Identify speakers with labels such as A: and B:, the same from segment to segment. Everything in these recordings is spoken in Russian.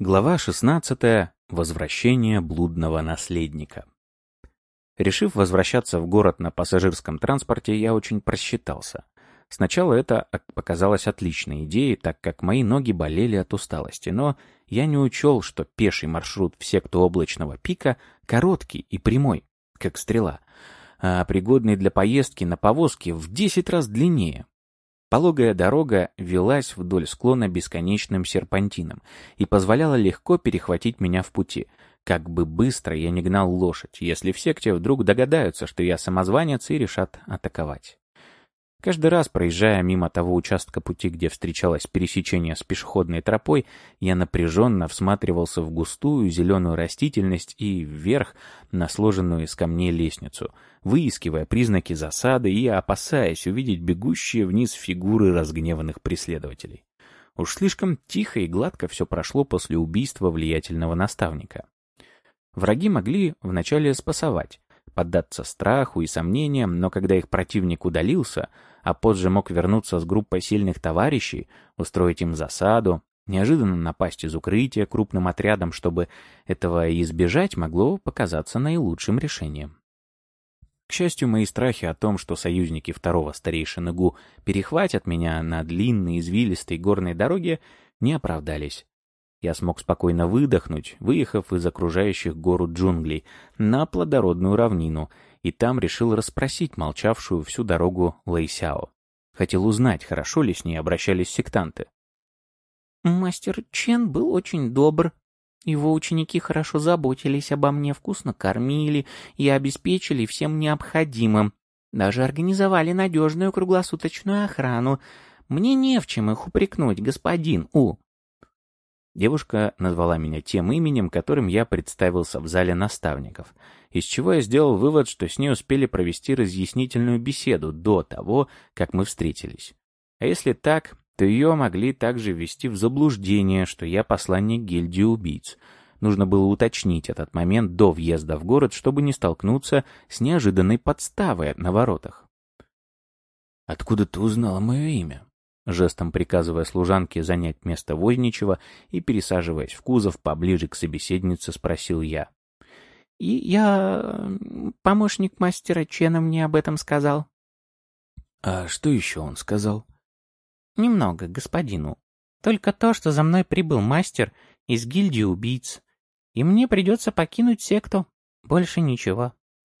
A: Глава 16. Возвращение блудного наследника. Решив возвращаться в город на пассажирском транспорте, я очень просчитался. Сначала это показалось отличной идеей, так как мои ноги болели от усталости, но я не учел, что пеший маршрут в секту облачного пика короткий и прямой, как стрела, а пригодный для поездки на повозке в 10 раз длиннее. Пологая дорога велась вдоль склона бесконечным серпантином и позволяла легко перехватить меня в пути. Как бы быстро я не гнал лошадь, если в секте вдруг догадаются, что я самозванец и решат атаковать. Каждый раз, проезжая мимо того участка пути, где встречалось пересечение с пешеходной тропой, я напряженно всматривался в густую зеленую растительность и вверх на сложенную из камней лестницу, выискивая признаки засады и опасаясь увидеть бегущие вниз фигуры разгневанных преследователей. Уж слишком тихо и гладко все прошло после убийства влиятельного наставника. Враги могли вначале спасовать, поддаться страху и сомнениям, но когда их противник удалился, а позже мог вернуться с группой сильных товарищей, устроить им засаду, неожиданно напасть из укрытия крупным отрядом, чтобы этого избежать, могло показаться наилучшим решением. К счастью, мои страхи о том, что союзники второго старейшины Гу перехватят меня на длинной извилистой горной дороге, не оправдались. Я смог спокойно выдохнуть, выехав из окружающих гору джунглей на плодородную равнину, и там решил расспросить молчавшую всю дорогу Лэйсяо. Хотел узнать, хорошо ли с ней обращались сектанты.
B: «Мастер Чен был очень добр. Его ученики хорошо заботились обо мне, вкусно кормили и обеспечили всем необходимым. Даже организовали надежную круглосуточную охрану. Мне не в чем их упрекнуть, господин У.
A: Девушка назвала меня тем именем, которым я представился в зале наставников, из чего я сделал вывод, что с ней успели провести разъяснительную беседу до того, как мы встретились. А если так, то ее могли также ввести в заблуждение, что я посланник гильдии убийц. Нужно было уточнить этот момент до въезда в город, чтобы не столкнуться с неожиданной подставой на воротах. «Откуда ты узнала мое имя?» Жестом приказывая служанке занять место возничего и пересаживаясь в кузов поближе к собеседнице, спросил я.
B: — И я... помощник мастера Чена мне об этом сказал.
A: — А что еще он сказал?
B: — Немного, господину. Только то, что за мной прибыл мастер из гильдии убийц, и мне придется покинуть секту. Больше ничего.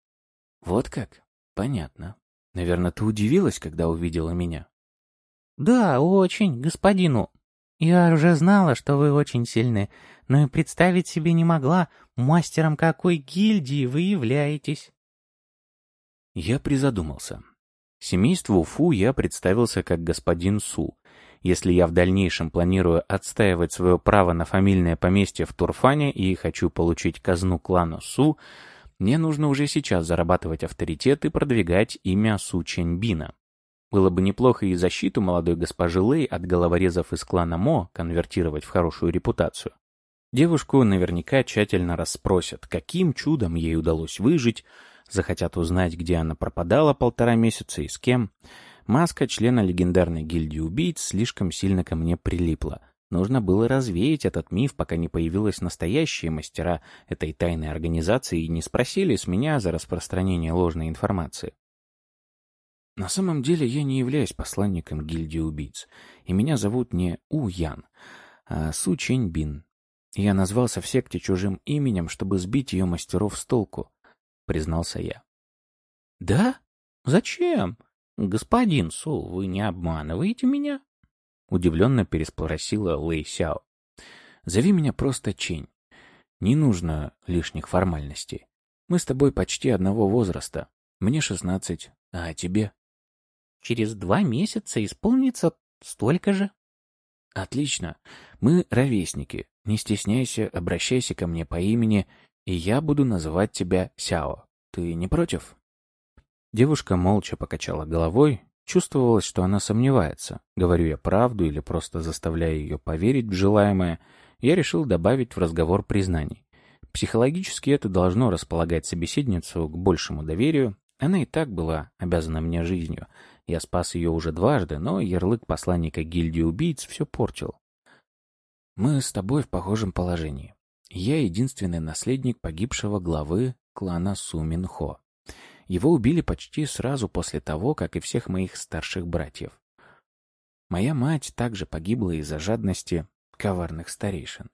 A: — Вот как? Понятно. Наверное, ты удивилась, когда увидела меня.
B: «Да, очень, господину. Я уже знала, что вы очень сильны, но и представить себе не могла, мастером какой гильдии вы являетесь».
A: Я призадумался. Семейству Фу я представился как господин Су. Если я в дальнейшем планирую отстаивать свое право на фамильное поместье в Турфане и хочу получить казну клана Су, мне нужно уже сейчас зарабатывать авторитет и продвигать имя Су Ченбина. Было бы неплохо и защиту молодой госпожи Лэй от головорезов из клана Мо конвертировать в хорошую репутацию. Девушку наверняка тщательно расспросят, каким чудом ей удалось выжить, захотят узнать, где она пропадала полтора месяца и с кем. Маска члена легендарной гильдии убийц слишком сильно ко мне прилипла. Нужно было развеять этот миф, пока не появились настоящие мастера этой тайной организации и не спросили с меня за распространение ложной информации. На самом деле я не являюсь посланником гильдии убийц, и меня зовут не У Ян, а Су Чень Бин. Я назвался в секте чужим именем, чтобы сбить ее мастеров с толку, признался я.
B: Да? Зачем? Господин Су, вы не обманываете меня?
A: Удивленно переспросила Лэй Сяо. Зови меня просто Чень. Не нужно лишних формальностей. Мы с тобой почти одного возраста. Мне шестнадцать, а тебе?
B: Через два месяца исполнится столько же.
A: Отлично. Мы ровесники. Не стесняйся, обращайся ко мне по имени, и я буду называть тебя Сяо. Ты не против? Девушка молча покачала головой. Чувствовалось, что она сомневается, говорю я правду или просто заставляю ее поверить в желаемое. Я решил добавить в разговор признаний. Психологически это должно располагать собеседницу к большему доверию. Она и так была обязана мне жизнью, я спас ее уже дважды, но ярлык посланника гильдии убийц все портил. Мы с тобой в похожем положении. Я единственный наследник погибшего главы клана Суминхо. Его убили почти сразу после того, как и всех моих старших братьев. Моя мать также погибла из-за жадности коварных старейшин.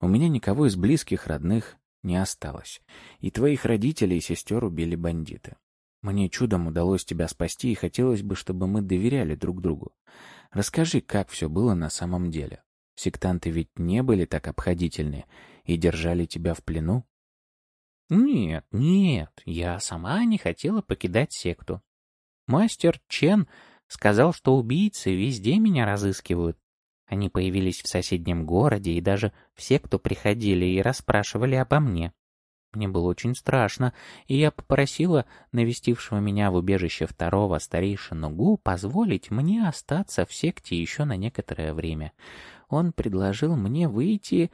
A: У меня никого из близких родных не осталось, и твоих родителей и сестер убили бандиты. Мне чудом удалось тебя спасти, и хотелось бы, чтобы мы доверяли друг другу. Расскажи, как все было на самом деле. Сектанты ведь не были так обходительны и держали тебя в плену?
B: Нет, нет, я сама не хотела покидать секту. Мастер Чен сказал, что убийцы везде меня разыскивают. Они появились в соседнем городе, и даже все, кто приходили и расспрашивали обо мне. Мне было очень страшно, и я попросила навестившего меня в убежище второго старейшину Гу позволить мне остаться в секте еще на некоторое время. Он предложил мне выйти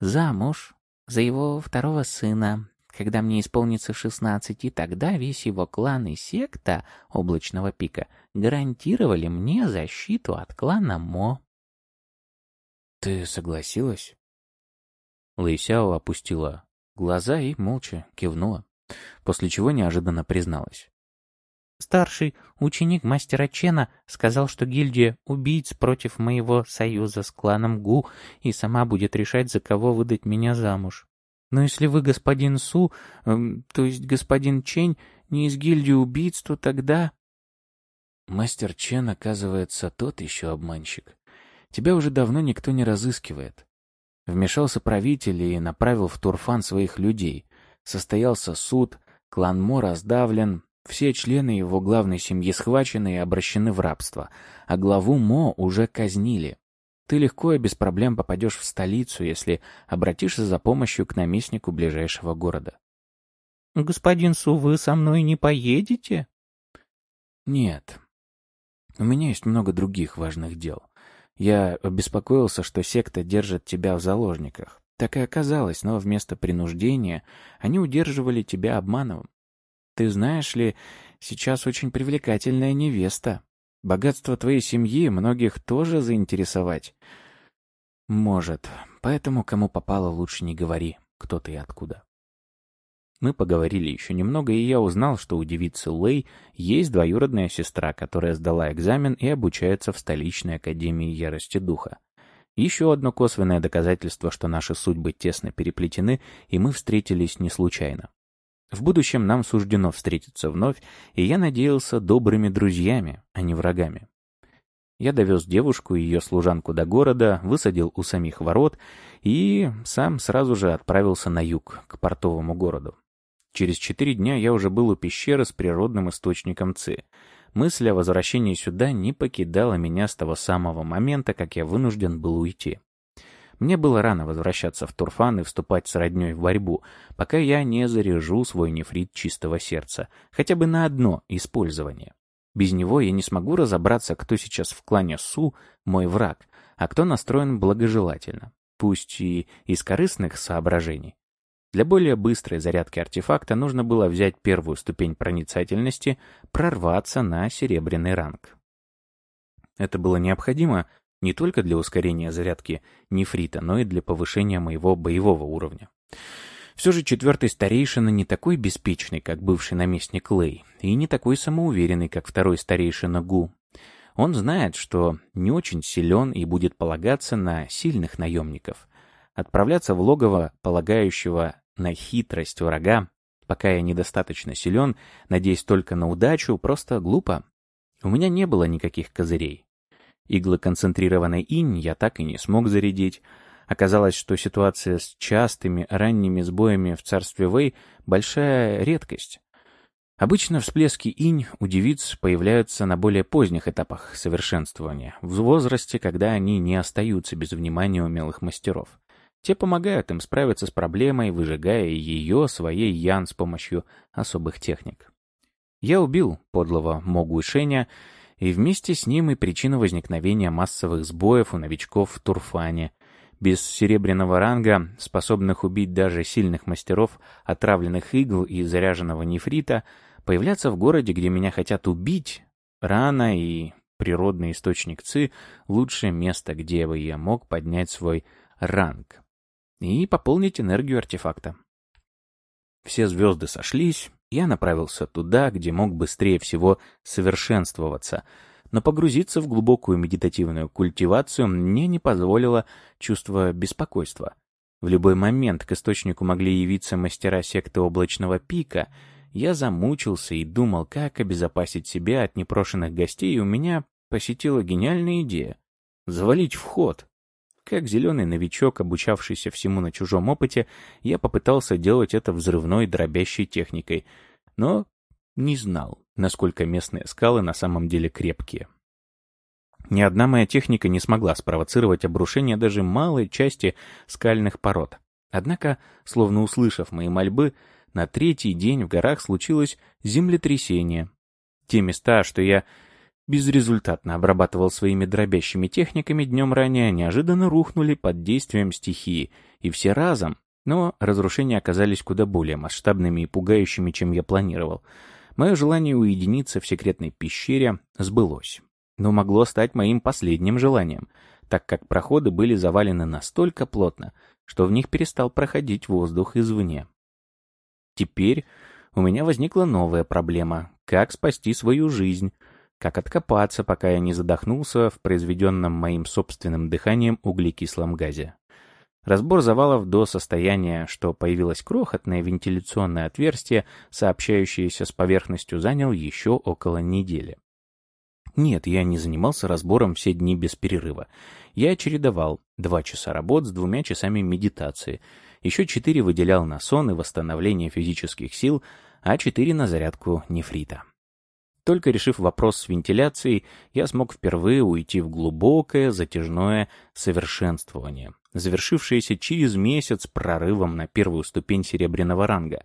B: замуж за его второго сына, когда мне исполнится шестнадцать, и тогда весь его клан и секта Облачного Пика гарантировали мне защиту от клана Мо.
A: «Ты согласилась?» Лэйсяо опустила глаза и молча кивнула, после чего неожиданно призналась.
B: Старший ученик мастера Чена сказал, что гильдия убийц против моего союза с кланом Гу и сама будет решать, за кого выдать меня замуж. Но если вы господин Су, э, то есть господин Чень, не из гильдии убийц, то тогда...
A: Мастер Чен, оказывается, тот еще обманщик. Тебя уже давно никто не разыскивает. Вмешался правитель и направил в Турфан своих людей. Состоялся суд, клан Мо раздавлен, все члены его главной семьи схвачены и обращены в рабство, а главу Мо уже казнили. Ты легко и без проблем попадешь в столицу, если обратишься за помощью к наместнику ближайшего города.
B: «Господин Су, вы со мной не поедете?»
A: «Нет. У меня есть много других важных дел. Я беспокоился, что секта держит тебя в заложниках. Так и оказалось, но вместо принуждения они удерживали тебя обманом. Ты знаешь ли, сейчас очень привлекательная невеста. Богатство твоей семьи многих тоже заинтересовать. Может, поэтому кому попало лучше не говори, кто ты и откуда. Мы поговорили еще немного, и я узнал, что у девицы Лэй есть двоюродная сестра, которая сдала экзамен и обучается в столичной академии ярости духа. Еще одно косвенное доказательство, что наши судьбы тесно переплетены, и мы встретились не случайно. В будущем нам суждено встретиться вновь, и я надеялся добрыми друзьями, а не врагами. Я довез девушку и ее служанку до города, высадил у самих ворот и сам сразу же отправился на юг, к портовому городу. Через четыре дня я уже был у пещеры с природным источником Ци. Мысль о возвращении сюда не покидала меня с того самого момента, как я вынужден был уйти. Мне было рано возвращаться в Турфан и вступать с родней в борьбу, пока я не заряжу свой нефрит чистого сердца, хотя бы на одно использование. Без него я не смогу разобраться, кто сейчас в клане Су мой враг, а кто настроен благожелательно, пусть и из корыстных соображений. Для более быстрой зарядки артефакта нужно было взять первую ступень проницательности, прорваться на серебряный ранг. Это было необходимо не только для ускорения зарядки нефрита, но и для повышения моего боевого уровня. Все же четвертый старейшина не такой беспечный, как бывший наместник Лэй, и не такой самоуверенный, как второй старейшина Гу. Он знает, что не очень силен и будет полагаться на сильных наемников. Отправляться в логово полагающего на хитрость врага, пока я недостаточно силен, надеясь только на удачу, просто глупо. У меня не было никаких козырей. Иглы концентрированной инь я так и не смог зарядить. Оказалось, что ситуация с частыми ранними сбоями в царстве Вэй — большая редкость. Обычно всплески инь у девиц появляются на более поздних этапах совершенствования, в возрасте, когда они не остаются без внимания умелых мастеров. Те помогают им справиться с проблемой, выжигая ее своей ян с помощью особых техник. Я убил подлого Могу Шеня, и вместе с ним и причину возникновения массовых сбоев у новичков в Турфане. Без серебряного ранга, способных убить даже сильных мастеров, отравленных игл и заряженного нефрита, появляться в городе, где меня хотят убить, рано и природный источник ЦИ — лучшее место, где бы я мог поднять свой ранг и пополнить энергию артефакта. Все звезды сошлись, я направился туда, где мог быстрее всего совершенствоваться, но погрузиться в глубокую медитативную культивацию мне не позволило чувство беспокойства. В любой момент к источнику могли явиться мастера секты облачного пика. Я замучился и думал, как обезопасить себя от непрошенных гостей, и у меня посетила гениальная идея — завалить вход. Как зеленый новичок, обучавшийся всему на чужом опыте, я попытался делать это взрывной дробящей техникой, но не знал, насколько местные скалы на самом деле крепкие. Ни одна моя техника не смогла спровоцировать обрушение даже малой части скальных пород. Однако, словно услышав мои мольбы, на третий день в горах случилось землетрясение. Те места, что я безрезультатно обрабатывал своими дробящими техниками днем ранее, неожиданно рухнули под действием стихии, и все разом, но разрушения оказались куда более масштабными и пугающими, чем я планировал. Мое желание уединиться в секретной пещере сбылось, но могло стать моим последним желанием, так как проходы были завалены настолько плотно, что в них перестал проходить воздух извне. Теперь у меня возникла новая проблема — как спасти свою жизнь — как откопаться, пока я не задохнулся в произведенном моим собственным дыханием углекислом газе. Разбор завалов до состояния, что появилось крохотное вентиляционное отверстие, сообщающееся с поверхностью, занял еще около недели. Нет, я не занимался разбором все дни без перерыва. Я чередовал два часа работ с двумя часами медитации, еще четыре выделял на сон и восстановление физических сил, а четыре на зарядку нефрита. Только решив вопрос с вентиляцией, я смог впервые уйти в глубокое затяжное совершенствование, завершившееся через месяц прорывом на первую ступень серебряного ранга.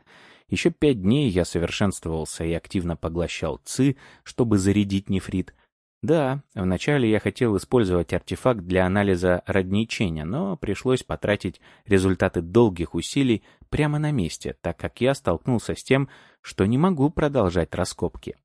A: Еще пять дней я совершенствовался и активно поглощал ЦИ, чтобы зарядить нефрит. Да, вначале я хотел использовать артефакт для анализа родничения, но пришлось потратить результаты долгих усилий прямо на месте, так как я столкнулся с тем, что не могу продолжать раскопки.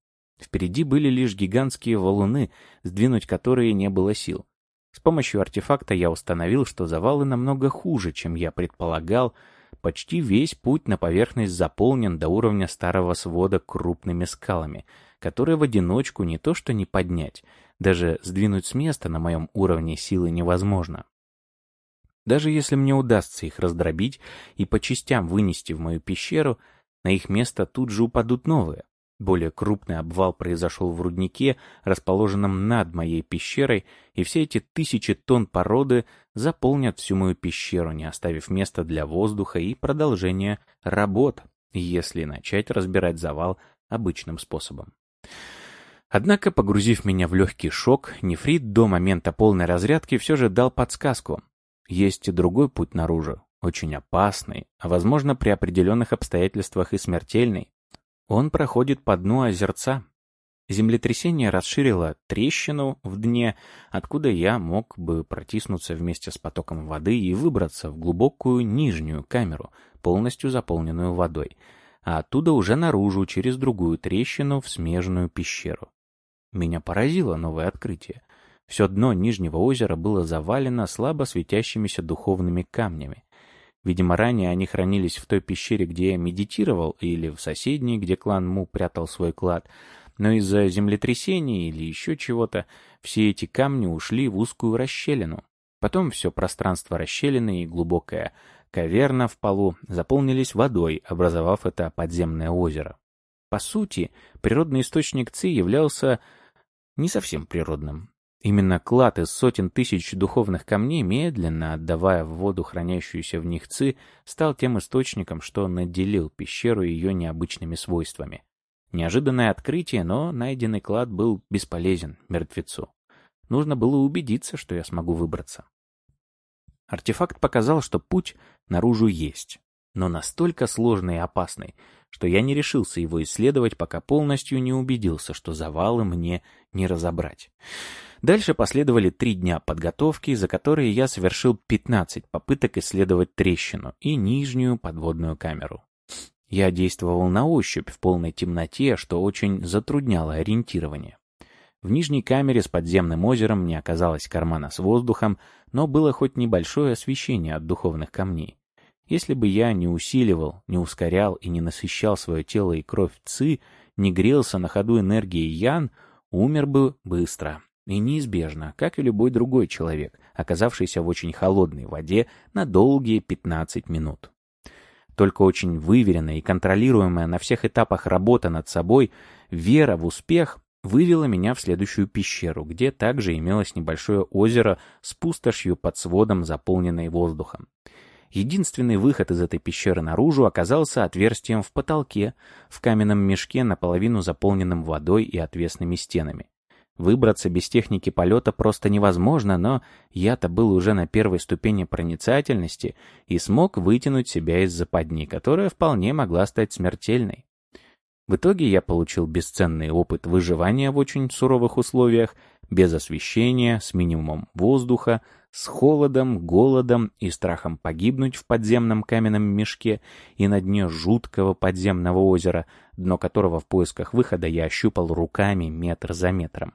A: Впереди были лишь гигантские валуны, сдвинуть которые не было сил. С помощью артефакта я установил, что завалы намного хуже, чем я предполагал. Почти весь путь на поверхность заполнен до уровня старого свода крупными скалами, которые в одиночку не то что не поднять, даже сдвинуть с места на моем уровне силы невозможно. Даже если мне удастся их раздробить и по частям вынести в мою пещеру, на их место тут же упадут новые. Более крупный обвал произошел в руднике, расположенном над моей пещерой, и все эти тысячи тонн породы заполнят всю мою пещеру, не оставив места для воздуха и продолжения работ, если начать разбирать завал обычным способом. Однако, погрузив меня в легкий шок, нефрит до момента полной разрядки все же дал подсказку. Есть и другой путь наружу, очень опасный, а возможно при определенных обстоятельствах и смертельный. Он проходит по дну озерца. Землетрясение расширило трещину в дне, откуда я мог бы протиснуться вместе с потоком воды и выбраться в глубокую нижнюю камеру, полностью заполненную водой, а оттуда уже наружу через другую трещину в смежную пещеру. Меня поразило новое открытие. Все дно Нижнего озера было завалено слабо светящимися духовными камнями. Видимо, ранее они хранились в той пещере, где я медитировал, или в соседней, где клан Му прятал свой клад. Но из-за землетрясения или еще чего-то все эти камни ушли в узкую расщелину. Потом все пространство расщелины и глубокая каверна в полу заполнились водой, образовав это подземное озеро. По сути, природный источник Ци являлся не совсем природным. Именно клад из сотен тысяч духовных камней, медленно отдавая в воду хранящуюся в них ци, стал тем источником, что наделил пещеру ее необычными свойствами. Неожиданное открытие, но найденный клад был бесполезен мертвецу. Нужно было убедиться, что я смогу выбраться. Артефакт показал, что путь наружу есть, но настолько сложный и опасный, что я не решился его исследовать, пока полностью не убедился, что завалы мне не разобрать. Дальше последовали три дня подготовки, за которые я совершил 15 попыток исследовать трещину и нижнюю подводную камеру. Я действовал на ощупь в полной темноте, что очень затрудняло ориентирование. В нижней камере с подземным озером не оказалось кармана с воздухом, но было хоть небольшое освещение от духовных камней. Если бы я не усиливал, не ускорял и не насыщал свое тело и кровь ци, не грелся на ходу энергией ян, умер бы быстро и неизбежно, как и любой другой человек, оказавшийся в очень холодной воде на долгие 15 минут. Только очень выверенная и контролируемая на всех этапах работа над собой, вера в успех вывела меня в следующую пещеру, где также имелось небольшое озеро с пустошью под сводом, заполненной воздухом. Единственный выход из этой пещеры наружу оказался отверстием в потолке, в каменном мешке, наполовину заполненным водой и отвесными стенами. Выбраться без техники полета просто невозможно, но я-то был уже на первой ступени проницательности и смог вытянуть себя из западни, которая вполне могла стать смертельной. В итоге я получил бесценный опыт выживания в очень суровых условиях, без освещения, с минимумом воздуха, с холодом, голодом и страхом погибнуть в подземном каменном мешке и на дне жуткого подземного озера, дно которого в поисках выхода я ощупал руками метр за метром.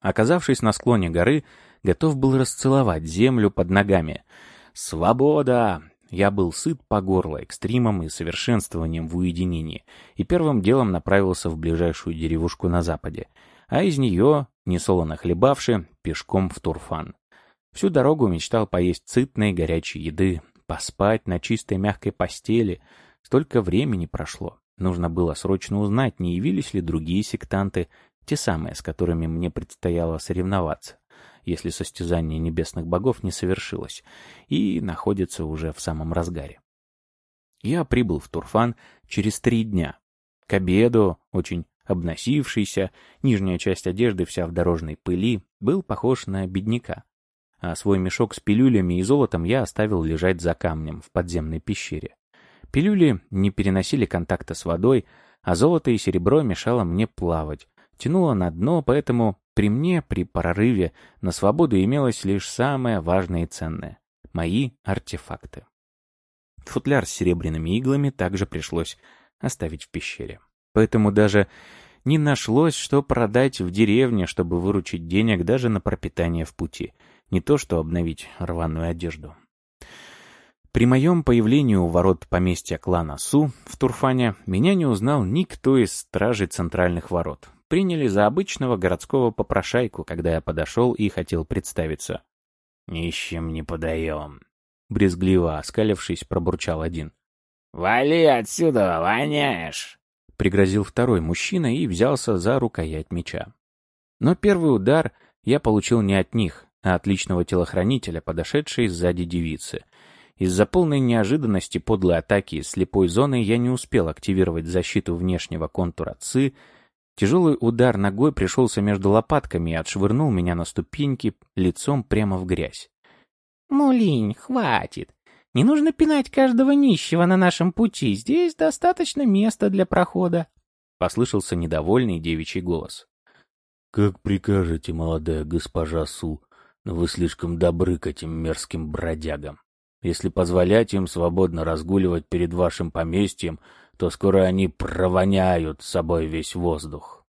A: Оказавшись на склоне горы, готов был расцеловать землю под ногами. «Свобода!» Я был сыт по горло экстримом и совершенствованием в уединении, и первым делом направился в ближайшую деревушку на западе, а из нее, несолоно хлебавши, пешком в Турфан. Всю дорогу мечтал поесть сытной горячей еды, поспать на чистой мягкой постели. Столько времени прошло. Нужно было срочно узнать, не явились ли другие сектанты, те самые, с которыми мне предстояло соревноваться, если состязание небесных богов не совершилось, и находится уже в самом разгаре. Я прибыл в Турфан через три дня. К обеду, очень обносившийся, нижняя часть одежды вся в дорожной пыли, был похож на бедняка. А свой мешок с пилюлями и золотом я оставил лежать за камнем в подземной пещере. Пилюли не переносили контакта с водой, а золото и серебро мешало мне плавать, тянуло на дно, поэтому при мне, при прорыве, на свободу имелось лишь самое важное и ценное — мои артефакты. Футляр с серебряными иглами также пришлось оставить в пещере. Поэтому даже не нашлось, что продать в деревне, чтобы выручить денег даже на пропитание в пути. Не то, что обновить рваную одежду. При моем появлении у ворот поместья клана Су в Турфане меня не узнал никто из стражей центральных ворот приняли за обычного городского попрошайку, когда я подошел и хотел представиться. «Нищим не подаем», — брезгливо оскалившись, пробурчал один.
C: «Вали отсюда, воняешь!»
A: — пригрозил второй мужчина и взялся за рукоять меча. Но первый удар я получил не от них, а от личного телохранителя, подошедшей сзади девицы. Из-за полной неожиданности подлой атаки из слепой зоны я не успел активировать защиту внешнего контура ЦИ, Тяжелый удар ногой пришелся между лопатками и отшвырнул меня на ступеньки лицом прямо в грязь.
B: «Мулинь, хватит. Не нужно пинать каждого нищего на нашем пути. Здесь достаточно места для прохода», —
A: послышался недовольный девичий голос.
D: «Как прикажете, молодая госпожа Су, но вы слишком добры к этим мерзким бродягам. Если позволять им свободно разгуливать перед вашим поместьем, то скоро они провоняют собой весь воздух.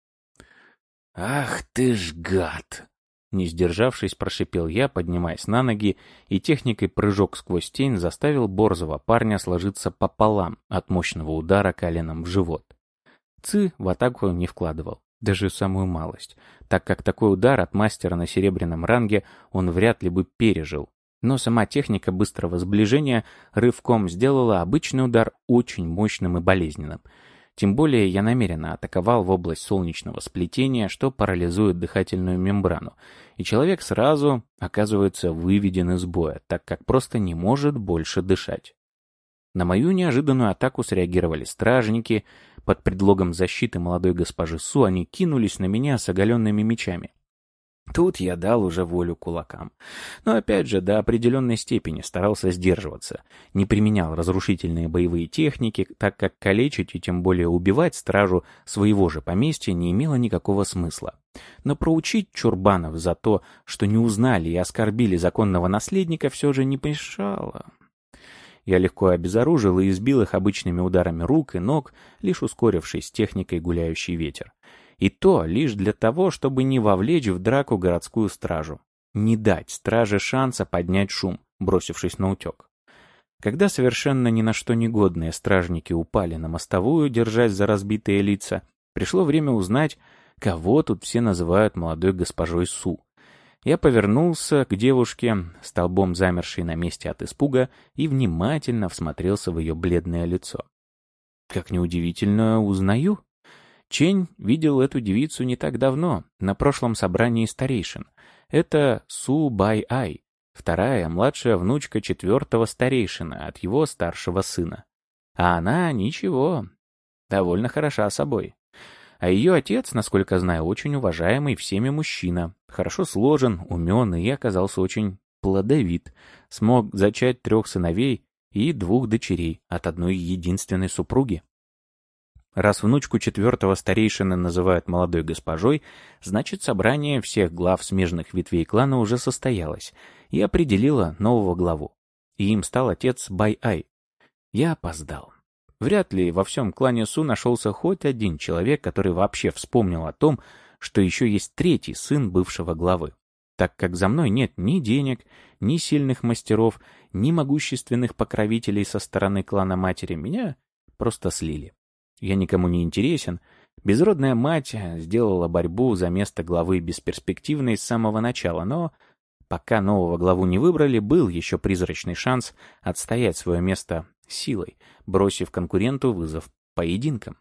A: «Ах ты ж гад!» Не сдержавшись, прошипел я, поднимаясь на ноги, и техникой прыжок сквозь тень заставил борзого парня сложиться пополам от мощного удара коленом в живот. Ци в атаку не вкладывал, даже самую малость, так как такой удар от мастера на серебряном ранге он вряд ли бы пережил, но сама техника быстрого сближения рывком сделала обычный удар очень мощным и болезненным. Тем более я намеренно атаковал в область солнечного сплетения, что парализует дыхательную мембрану, и человек сразу оказывается выведен из боя, так как просто не может больше дышать. На мою неожиданную атаку среагировали стражники. Под предлогом защиты молодой госпожи Су они кинулись на меня с оголенными мечами. Тут я дал уже волю кулакам. Но опять же, до определенной степени старался сдерживаться. Не применял разрушительные боевые техники, так как калечить и тем более убивать стражу своего же поместья не имело никакого смысла. Но проучить чурбанов за то, что не узнали и оскорбили законного наследника, все же не помешало. Я легко обезоружил и избил их обычными ударами рук и ног, лишь ускорившись техникой гуляющий ветер И то лишь для того, чтобы не вовлечь в драку городскую стражу. Не дать страже шанса поднять шум, бросившись на утек. Когда совершенно ни на что негодные стражники упали на мостовую, держась за разбитые лица, пришло время узнать, кого тут все называют молодой госпожой Су. Я повернулся к девушке, столбом замершей на месте от испуга, и внимательно всмотрелся в ее бледное лицо. Как неудивительно, узнаю. Чень видел эту девицу не так давно, на прошлом собрании старейшин. Это Су Бай Ай, вторая младшая внучка четвертого старейшина от его старшего сына. А она ничего, довольно хороша собой. А ее отец, насколько знаю, очень уважаемый всеми мужчина, хорошо сложен, умен и оказался очень плодовит, смог зачать трех сыновей и двух дочерей от одной единственной супруги. Раз внучку четвертого старейшины называют молодой госпожой, значит собрание всех глав смежных ветвей клана уже состоялось и определило нового главу. И им стал отец Бай-Ай. Я опоздал. Вряд ли во всем клане Су нашелся хоть один человек, который вообще вспомнил о том, что еще есть третий сын бывшего главы так как за мной нет ни денег, ни сильных мастеров, ни могущественных покровителей со стороны клана матери, меня просто слили. Я никому не интересен. Безродная мать сделала борьбу за место главы бесперспективной с самого начала, но пока нового главу не выбрали, был еще призрачный шанс отстоять свое место силой, бросив конкуренту вызов поединкам.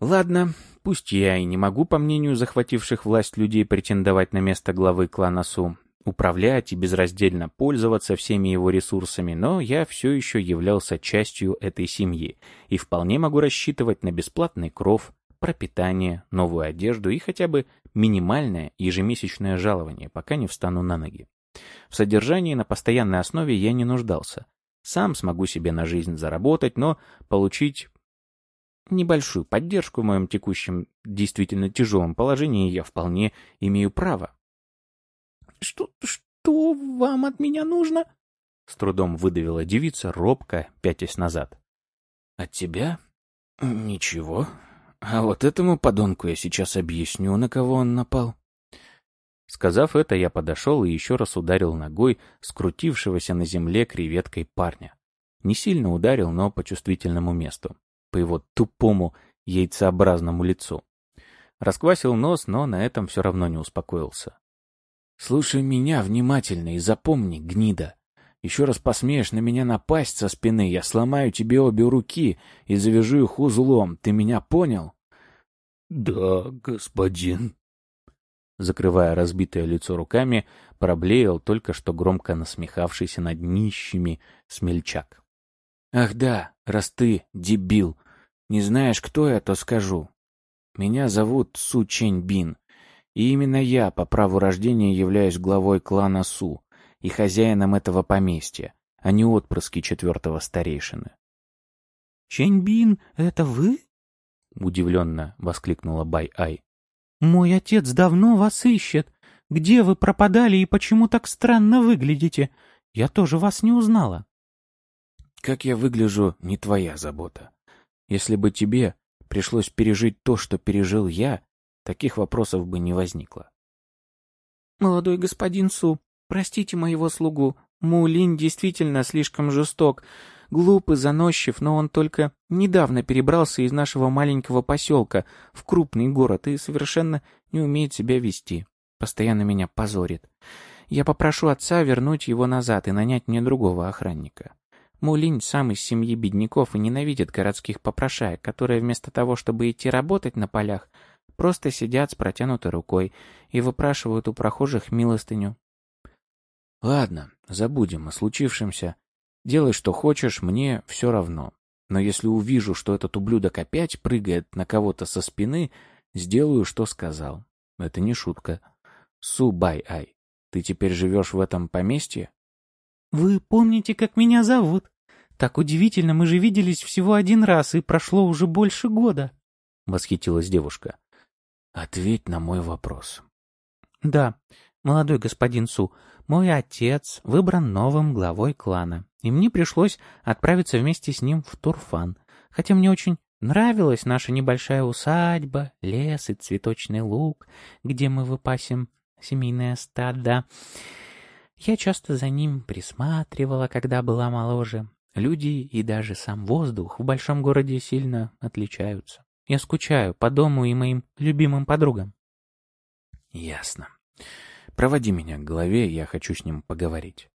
A: Ладно, пусть я и не могу, по мнению захвативших власть людей, претендовать на место главы клана Су, управлять и безраздельно пользоваться всеми его ресурсами, но я все еще являлся частью этой семьи и вполне могу рассчитывать на бесплатный кров, пропитание, новую одежду и хотя бы минимальное ежемесячное жалование, пока не встану на ноги. В содержании на постоянной основе я не нуждался. Сам смогу себе на жизнь заработать, но получить Небольшую поддержку в моем текущем, действительно тяжелом положении я вполне имею право.
B: «Что, что вам от меня нужно?»
A: С трудом выдавила девица, робко, пятясь назад.
D: «От тебя? Ничего. А вот этому подонку я сейчас объясню, на кого он напал».
A: Сказав это, я подошел и еще раз ударил ногой скрутившегося на земле креветкой парня. Не сильно ударил, но по чувствительному месту по его тупому, яйцеобразному лицу. Расквасил нос, но на этом все равно не успокоился.
D: «Слушай меня внимательно и запомни, гнида. Еще раз посмеешь на меня напасть со спины, я сломаю тебе обе руки и завяжу их узлом. Ты меня понял?»
C: «Да, господин».
A: Закрывая разбитое лицо руками, проблеял только что громко насмехавшийся над нищими смельчак.
D: «Ах да, раз ты, дебил, не знаешь, кто я, то скажу. Меня зовут Су Чень Бин, и именно я по праву рождения являюсь главой клана Су и хозяином этого поместья, а не отпрыски четвертого старейшины.
B: «Чень Бин, это вы?»
A: — удивленно воскликнула Бай-Ай.
B: «Мой отец давно вас ищет. Где вы пропадали и почему так странно выглядите? Я тоже вас не узнала».
D: «Как я выгляжу, не твоя забота. Если бы тебе пришлось пережить то, что пережил я, таких вопросов бы не возникло.
B: «Молодой господин Су, простите моего слугу. Мулин действительно слишком жесток, глуп и заносчив, но он только недавно перебрался из нашего маленького поселка в крупный город и совершенно не умеет себя вести. Постоянно меня позорит. Я попрошу отца вернуть его назад и нанять мне другого охранника. Мулинь сам из семьи бедняков и ненавидит городских попрошаек, которые вместо того, чтобы идти работать на полях, просто сидят с протянутой рукой и выпрашивают у прохожих милостыню.
D: Ладно, забудем о случившемся. Делай, что хочешь, мне все равно. Но если увижу, что этот ублюдок опять прыгает на кого-то со спины, сделаю, что сказал. Это не шутка. Су-бай-ай, ты теперь живешь в этом поместье?
B: Вы помните, как меня зовут? Так удивительно, мы же виделись всего один раз, и прошло уже больше года.
A: Восхитилась девушка.
D: Ответь на мой вопрос.
B: Да, молодой господин Су, мой отец выбран новым главой клана, и мне пришлось отправиться вместе с ним в Турфан, хотя мне очень Нравилась наша небольшая усадьба, лес и цветочный луг, где мы выпасем семейное стадо. Я часто за ним присматривала, когда была моложе. Люди и даже сам воздух в большом городе сильно отличаются. Я скучаю по дому и моим любимым подругам.
A: Ясно. Проводи меня к голове, я хочу с ним поговорить.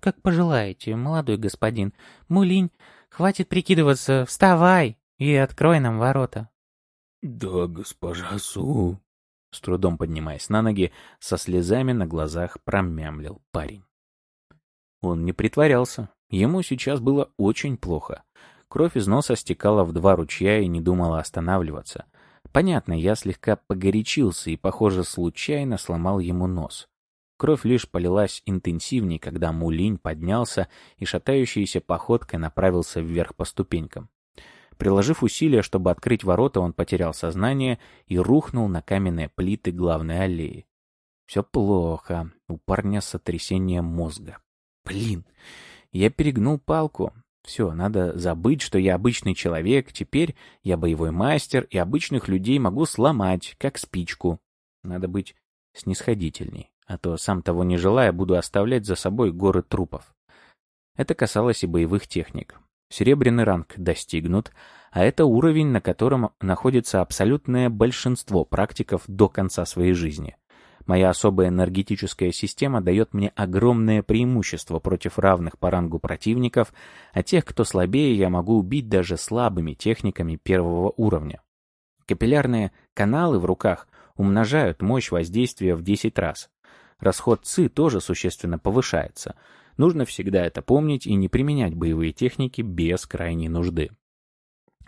B: Как пожелаете, молодой господин. Мулинь, хватит прикидываться, вставай и открой нам ворота.
C: Да, госпожа Су.
A: С трудом поднимаясь на ноги, со слезами на глазах промямлил парень. Он не притворялся. Ему сейчас было очень плохо. Кровь из носа стекала в два ручья и не думала останавливаться. Понятно, я слегка погорячился и, похоже, случайно сломал ему нос. Кровь лишь полилась интенсивней, когда Мулинь поднялся и шатающейся походкой направился вверх по ступенькам. Приложив усилия, чтобы открыть ворота, он потерял сознание и рухнул на каменные плиты главной аллеи. Все плохо. У парня сотрясение мозга. Блин, я перегнул палку. Все, надо забыть, что я обычный человек, теперь я боевой мастер, и обычных людей могу сломать, как спичку. Надо быть снисходительней, а то, сам того не желая, буду оставлять за собой горы трупов. Это касалось и боевых техник. Серебряный ранг достигнут, а это уровень, на котором находится абсолютное большинство практиков до конца своей жизни. Моя особая энергетическая система дает мне огромное преимущество против равных по рангу противников, а тех, кто слабее, я могу убить даже слабыми техниками первого уровня. Капиллярные каналы в руках умножают мощь воздействия в 10 раз. Расход ЦИ тоже существенно повышается — Нужно всегда это помнить и не применять боевые техники без крайней нужды.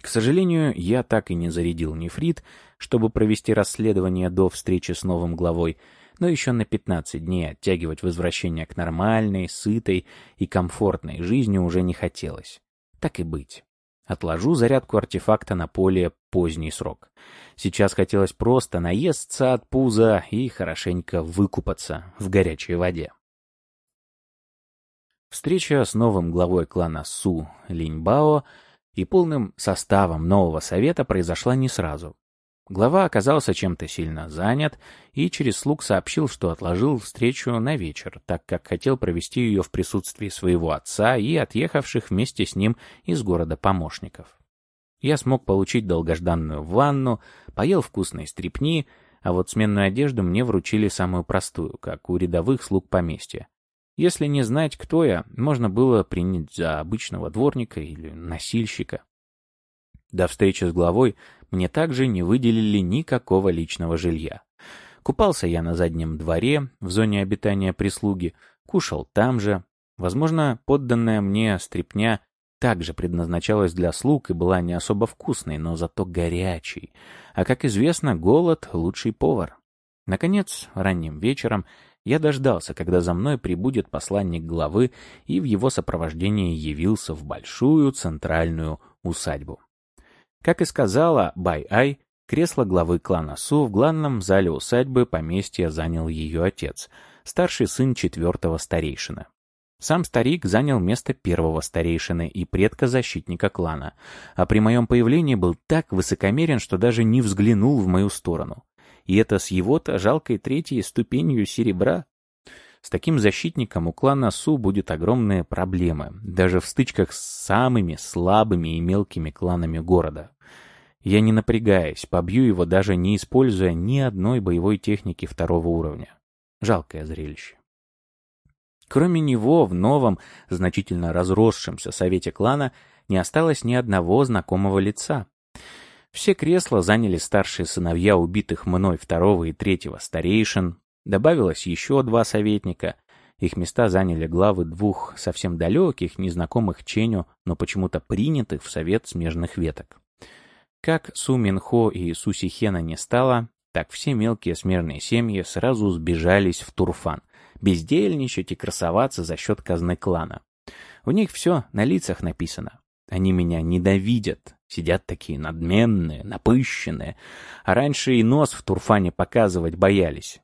A: К сожалению, я так и не зарядил нефрит, чтобы провести расследование до встречи с новым главой, но еще на 15 дней оттягивать возвращение к нормальной, сытой и комфортной жизни уже не хотелось. Так и быть. Отложу зарядку артефакта на более поздний срок. Сейчас хотелось просто наесться от пуза и хорошенько выкупаться в горячей воде. Встреча с новым главой клана Су Линьбао и полным составом нового совета произошла не сразу. Глава оказался чем-то сильно занят и через слуг сообщил, что отложил встречу на вечер, так как хотел провести ее в присутствии своего отца и отъехавших вместе с ним из города помощников. Я смог получить долгожданную ванну, поел вкусной стрипни, а вот сменную одежду мне вручили самую простую, как у рядовых слуг поместья. Если не знать, кто я, можно было принять за обычного дворника или носильщика. До встречи с главой мне также не выделили никакого личного жилья. Купался я на заднем дворе, в зоне обитания прислуги, кушал там же. Возможно, подданная мне стрепня также предназначалась для слуг и была не особо вкусной, но зато горячей. А, как известно, голод — лучший повар. Наконец, ранним вечером я дождался, когда за мной прибудет посланник главы и в его сопровождении явился в большую центральную усадьбу. Как и сказала Бай-Ай, кресло главы клана Су в главном зале усадьбы поместья занял ее отец, старший сын четвертого старейшины. Сам старик занял место первого старейшины и предка защитника клана, а при моем появлении был так высокомерен, что даже не взглянул в мою сторону. И это с его-то жалкой третьей ступенью серебра. С таким защитником у клана Су будет огромные проблемы, даже в стычках с самыми слабыми и мелкими кланами города. Я не напрягаясь, побью его даже не используя ни одной боевой техники второго уровня. Жалкое зрелище. Кроме него, в новом, значительно разросшемся совете клана не осталось ни одного знакомого лица. Все кресла заняли старшие сыновья убитых мной второго и третьего старейшин. Добавилось еще два советника. Их места заняли главы двух совсем далеких, незнакомых Ченю, но почему-то принятых в совет смежных веток. Как Су Минхо и Су Сихена не стало, так все мелкие смежные семьи сразу сбежались в Турфан, бездельничать и красоваться за счет казны клана. У них все на лицах написано. Они меня ненавидят, сидят такие надменные, напыщенные, а раньше и нос в турфане показывать боялись.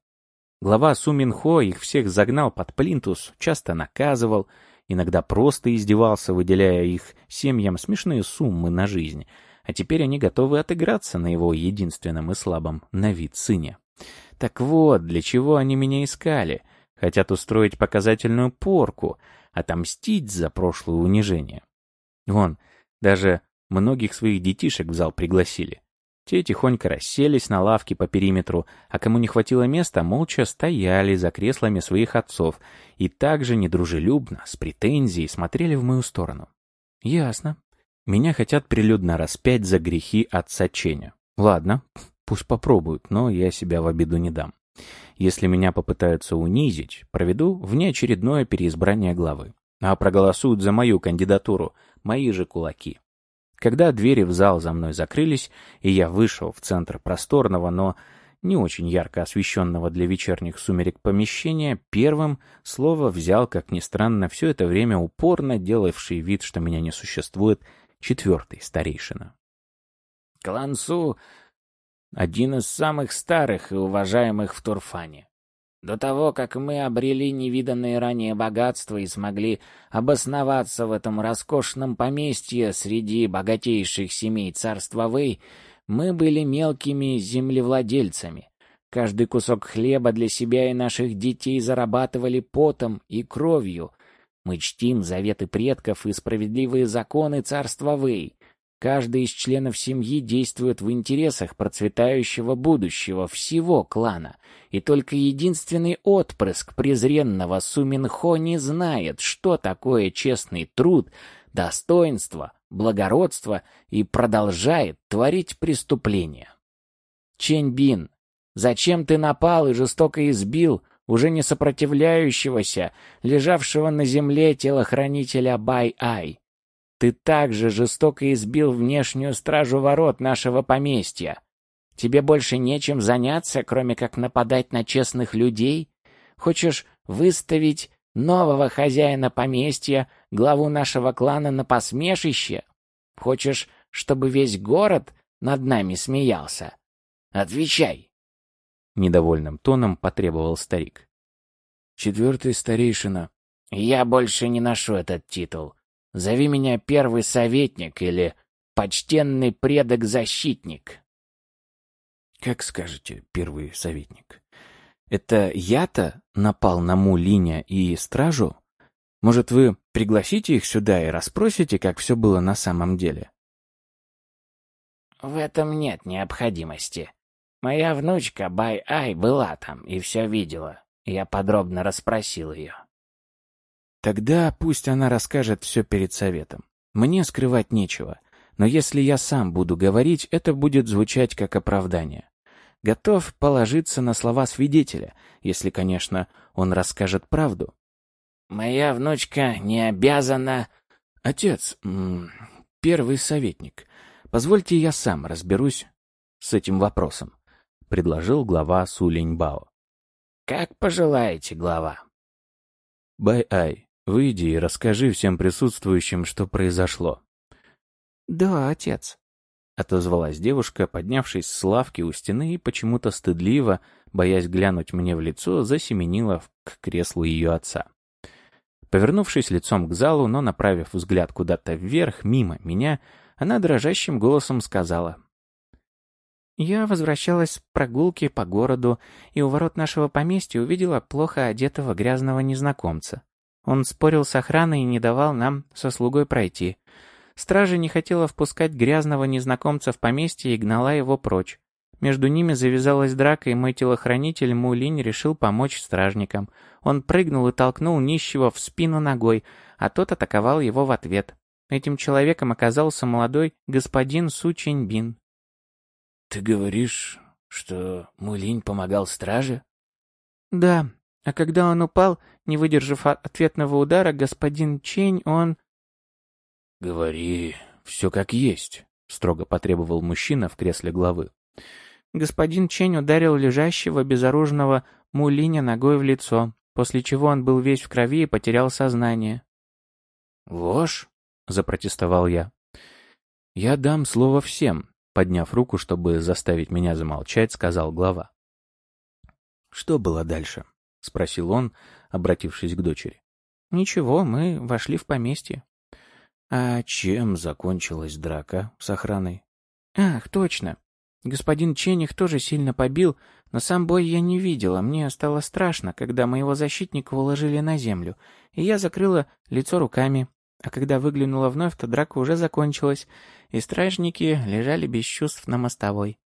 A: Глава Суминхо их всех загнал под плинтус, часто наказывал, иногда просто издевался, выделяя их семьям смешные суммы на жизнь, а теперь они готовы отыграться на его единственном и слабом на вид сыне. Так вот, для чего они меня искали? Хотят устроить показательную порку, отомстить за прошлое унижение. Вон, даже многих своих детишек в зал пригласили. Те тихонько расселись на лавке по периметру, а кому не хватило места, молча стояли за креслами своих отцов и также недружелюбно, с претензией смотрели в мою сторону. Ясно. Меня хотят прилюдно распять за грехи отца Ченя. Ладно, пусть попробуют, но я себя в обиду не дам. Если меня попытаются унизить, проведу внеочередное переизбрание главы. А проголосуют за мою кандидатуру мои же кулаки. Когда двери в зал за мной закрылись, и я вышел в центр просторного, но не очень ярко освещенного для вечерних сумерек помещения, первым слово взял, как ни странно, все это время упорно делавший вид, что меня не существует, четвертый старейшина.
E: Клан Су — один из самых старых и уважаемых в Турфане. До того, как мы обрели невиданные ранее богатства и смогли обосноваться в этом роскошном поместье среди богатейших семей царства Вэй, мы были мелкими землевладельцами. Каждый кусок хлеба для себя и наших детей зарабатывали потом и кровью. Мы чтим заветы предков и справедливые законы царства Вэй. Каждый из членов семьи действует в интересах процветающего будущего всего клана, и только единственный отпрыск презренного Суминхо не знает, что такое честный труд, достоинство, благородство и продолжает творить преступления. Ченьбин, зачем ты напал и жестоко избил уже не сопротивляющегося, лежавшего на земле телохранителя Бай-Ай? Ты также жестоко избил внешнюю стражу ворот нашего поместья. Тебе больше нечем заняться, кроме как нападать на честных людей? Хочешь выставить нового хозяина поместья, главу нашего клана на посмешище? Хочешь, чтобы весь город над нами смеялся? Отвечай!»
A: Недовольным тоном потребовал старик.
E: «Четвертый старейшина. Я больше не ношу этот титул. Зови меня первый советник или почтенный предок-защитник.
A: Как скажете, первый советник. Это я-то напал на Мулиня и стражу? Может, вы пригласите их сюда и расспросите, как все было на самом деле?
E: В этом нет необходимости. Моя внучка Бай-Ай была там и все видела. Я подробно расспросил ее.
A: Тогда пусть она расскажет все перед советом. Мне скрывать нечего. Но если я сам буду говорить, это будет звучать как оправдание. Готов положиться на слова свидетеля, если, конечно, он расскажет правду.
E: «Моя внучка не обязана...»
A: «Отец, первый советник, позвольте я сам разберусь с этим вопросом», — предложил глава Сулиньбао.
E: «Как пожелаете, глава».
A: «Бай-ай, Выйди и расскажи всем присутствующим, что произошло.
B: Да, отец.
A: Отозвалась девушка, поднявшись с лавки у стены и почему-то стыдливо, боясь глянуть мне в лицо, засеменила к креслу ее отца. Повернувшись лицом к залу, но направив взгляд куда-то вверх, мимо меня, она дрожащим голосом сказала.
B: «Я возвращалась с прогулки по городу и у ворот нашего поместья увидела плохо одетого грязного незнакомца. Он спорил с охраной и не давал нам со слугой пройти. Стража не хотела впускать грязного незнакомца в поместье и гнала его прочь. Между ними завязалась драка, и мой телохранитель Мулинь решил помочь стражникам. Он прыгнул и толкнул нищего в спину ногой, а тот атаковал его в ответ. Этим человеком оказался молодой господин Су Чиньбин.
E: «Ты говоришь, что Мулинь помогал страже?»
B: «Да, а когда он упал, не выдержав ответного удара, господин Чень, он...
A: «Говори, все как есть», — строго потребовал мужчина в кресле главы.
B: Господин Чень ударил лежащего безоружного Мулиня ногой в лицо, после чего он был весь в крови и потерял сознание.
A: «Ложь?» — запротестовал я. «Я дам слово всем», — подняв руку, чтобы заставить меня замолчать, сказал глава. Что было дальше? — спросил он, обратившись к дочери.
B: «Ничего, мы вошли в поместье».
A: «А чем закончилась драка с охраной?»
B: Ах, точно. Господин Чен их тоже сильно побил, но сам бой я не видела. Мне стало страшно, когда моего защитника уложили на землю, и я закрыла лицо руками. А когда выглянула вновь, то драка уже закончилась, и стражники лежали без чувств на мостовой.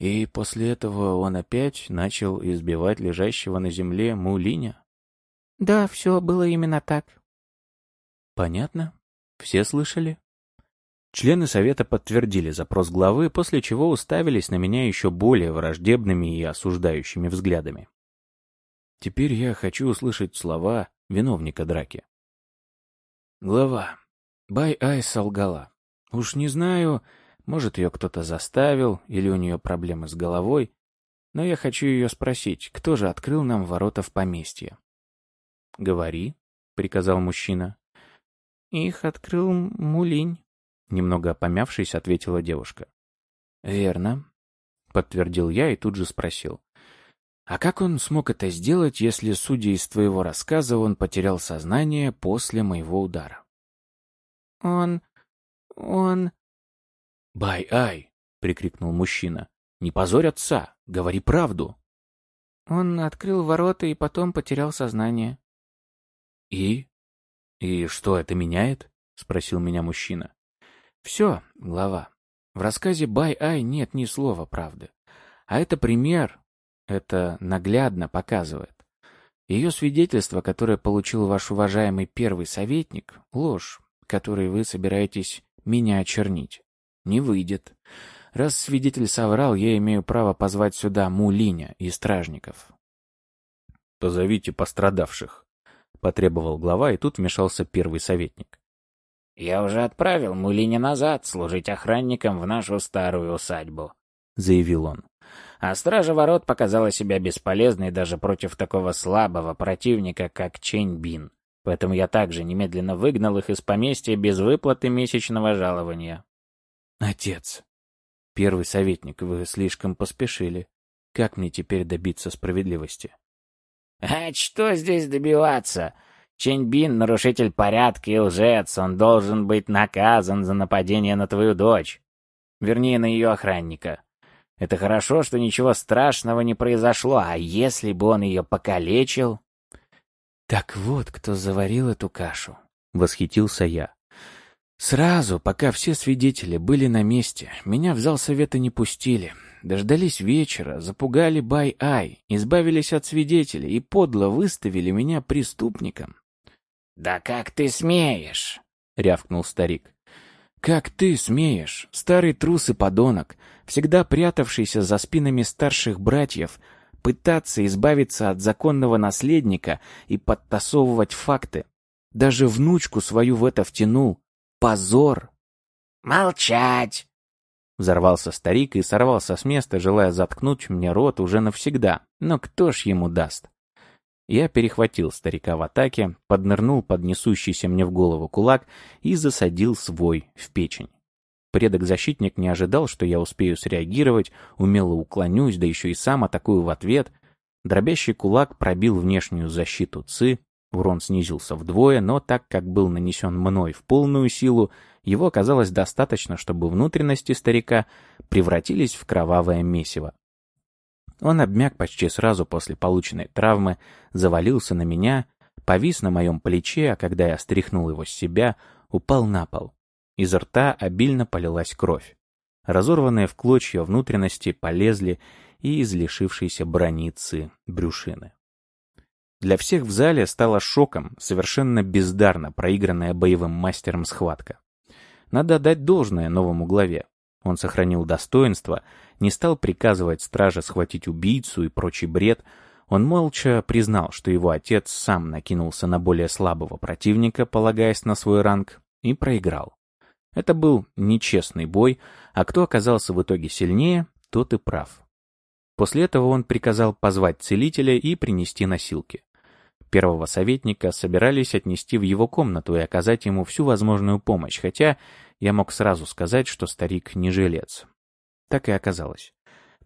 A: И после этого он опять начал избивать лежащего на земле Мулиня?
B: Да, все было именно так.
A: Понятно. Все слышали? Члены совета подтвердили запрос главы, после чего уставились на меня еще более враждебными и осуждающими взглядами. Теперь я хочу услышать слова виновника драки. Глава. Бай-Ай солгала. Уж не знаю, может, ее кто-то заставил, или у нее проблемы с головой, но я хочу ее спросить, кто же открыл нам ворота в поместье? «Говори», — приказал мужчина.
B: «Их открыл Мулинь»,
A: Немного помявшись, ответила девушка. «Верно», — подтвердил я и тут же спросил. «А как он смог это сделать, если, судя из твоего рассказа, он потерял сознание после моего удара?»
B: «Он... он...»
A: «Бай-ай!» — прикрикнул мужчина. «Не позорь отца! Говори правду!»
B: «Он открыл ворота и потом потерял сознание».
A: «И? И что это меняет?» — спросил меня мужчина. Все, глава. В рассказе Бай-Ай нет ни слова правды. А это пример, это наглядно показывает. Ее свидетельство, которое получил ваш уважаемый первый советник, ложь, которой вы собираетесь меня очернить. Не выйдет. Раз свидетель соврал, я имею право позвать сюда Мулиня и стражников. «Позовите пострадавших», — потребовал глава, и тут вмешался первый советник.
E: «Я уже отправил Мулине назад служить охранником в нашу старую усадьбу», — заявил он. «А стража ворот показала себя бесполезной даже против такого слабого противника, как Чень Бин. Поэтому я также немедленно выгнал их из поместья без выплаты месячного жалования».
A: «Отец, первый советник, вы слишком поспешили. Как мне теперь добиться справедливости?»
E: «А что здесь добиваться?» Ченьбин — нарушитель порядка и лжец, он должен быть наказан за нападение на твою дочь. Вернее, на ее охранника. Это хорошо, что ничего страшного не произошло, а если бы он ее покалечил...
A: «Так вот, кто заварил эту кашу», — восхитился я. «Сразу, пока все свидетели были на месте, меня в зал совета не пустили. Дождались вечера, запугали Бай-Ай, избавились от свидетелей и подло выставили меня преступником.
E: «Да как ты смеешь?»
A: — рявкнул старик. «Как ты смеешь, старый трус и подонок, всегда прятавшийся за спинами старших братьев, пытаться избавиться от законного наследника и подтасовывать факты? Даже внучку свою в это втянул. Позор!»
E: «Молчать!»
A: Взорвался старик и сорвался с места, желая заткнуть мне рот уже навсегда. Но кто ж ему даст? Я перехватил старика в атаке, поднырнул под несущийся мне в голову кулак и засадил свой в печень. Предок-защитник не ожидал, что я успею среагировать, умело уклонюсь, да еще и сам атакую в ответ. Дробящий кулак пробил внешнюю защиту ЦИ, урон снизился вдвое, но так как был нанесен мной в полную силу, его оказалось достаточно, чтобы внутренности старика превратились в кровавое месиво. Он обмяк почти сразу после полученной травмы, завалился на меня, повис на моем плече, а когда я стряхнул его с себя, упал на пол. Из рта обильно полилась кровь. Разорванные в клочья внутренности полезли и из лишившейся броницы брюшины. Для всех в зале стало шоком совершенно бездарно проигранная боевым мастером схватка. Надо отдать должное новому главе. Он сохранил достоинство, не стал приказывать страже схватить убийцу и прочий бред. Он молча признал, что его отец сам накинулся на более слабого противника, полагаясь на свой ранг, и проиграл. Это был нечестный бой, а кто оказался в итоге сильнее, тот и прав. После этого он приказал позвать целителя и принести носилки. Первого советника собирались отнести в его комнату и оказать ему всю возможную помощь, хотя я мог сразу сказать, что старик не жилец. Так и оказалось.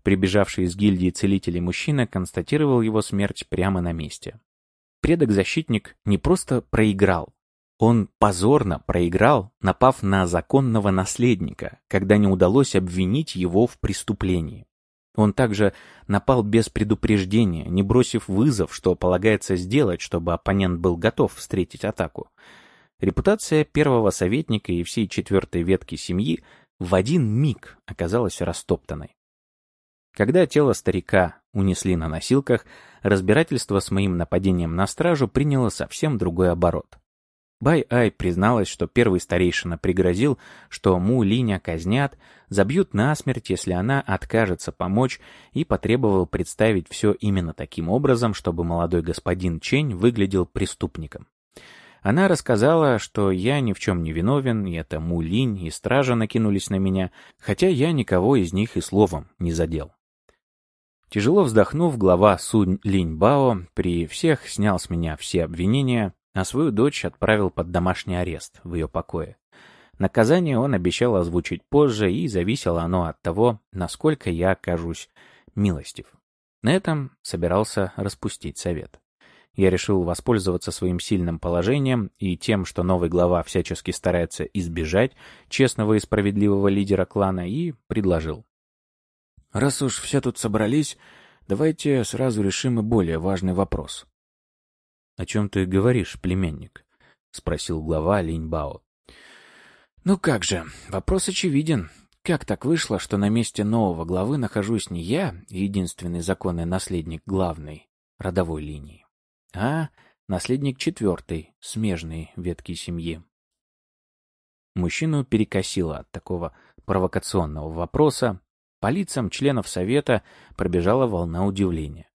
A: Прибежавший из гильдии целителей мужчина констатировал его смерть прямо на месте. Предок-защитник не просто проиграл, Он позорно проиграл, напав на законного наследника, когда не удалось обвинить его в преступлении. Он также напал без предупреждения, не бросив вызов, что полагается сделать, чтобы оппонент был готов встретить атаку. Репутация первого советника и всей четвертой ветки семьи в один миг оказалась растоптанной. Когда тело старика унесли на носилках, разбирательство с моим нападением на стражу приняло совсем другой оборот. Бай-Ай призналась, что первый старейшина пригрозил, что Му Линя казнят, забьют насмерть, если она откажется помочь, и потребовал представить все именно таким образом, чтобы молодой господин Чень выглядел преступником. Она рассказала, что я ни в чем не виновен, и это Му Линь и стража накинулись на меня, хотя я никого из них и словом не задел. Тяжело вздохнув, глава Сунь Линь Бао при всех снял с меня все обвинения, а свою дочь отправил под домашний арест в ее покое. Наказание он обещал озвучить позже, и зависело оно от того, насколько я окажусь милостив. На этом собирался распустить совет. Я решил воспользоваться своим сильным положением и тем, что новый глава всячески старается избежать честного и справедливого лидера клана, и предложил. «Раз уж все тут собрались, давайте сразу решим и более важный вопрос. — О чем ты говоришь, племянник? — спросил глава Линьбао. — Ну как же, вопрос очевиден. Как так вышло, что на месте нового главы нахожусь не я, единственный законный наследник главной родовой линии, а наследник четвертой, смежной ветки семьи? Мужчину перекосило от такого провокационного вопроса. По лицам членов совета пробежала волна удивления.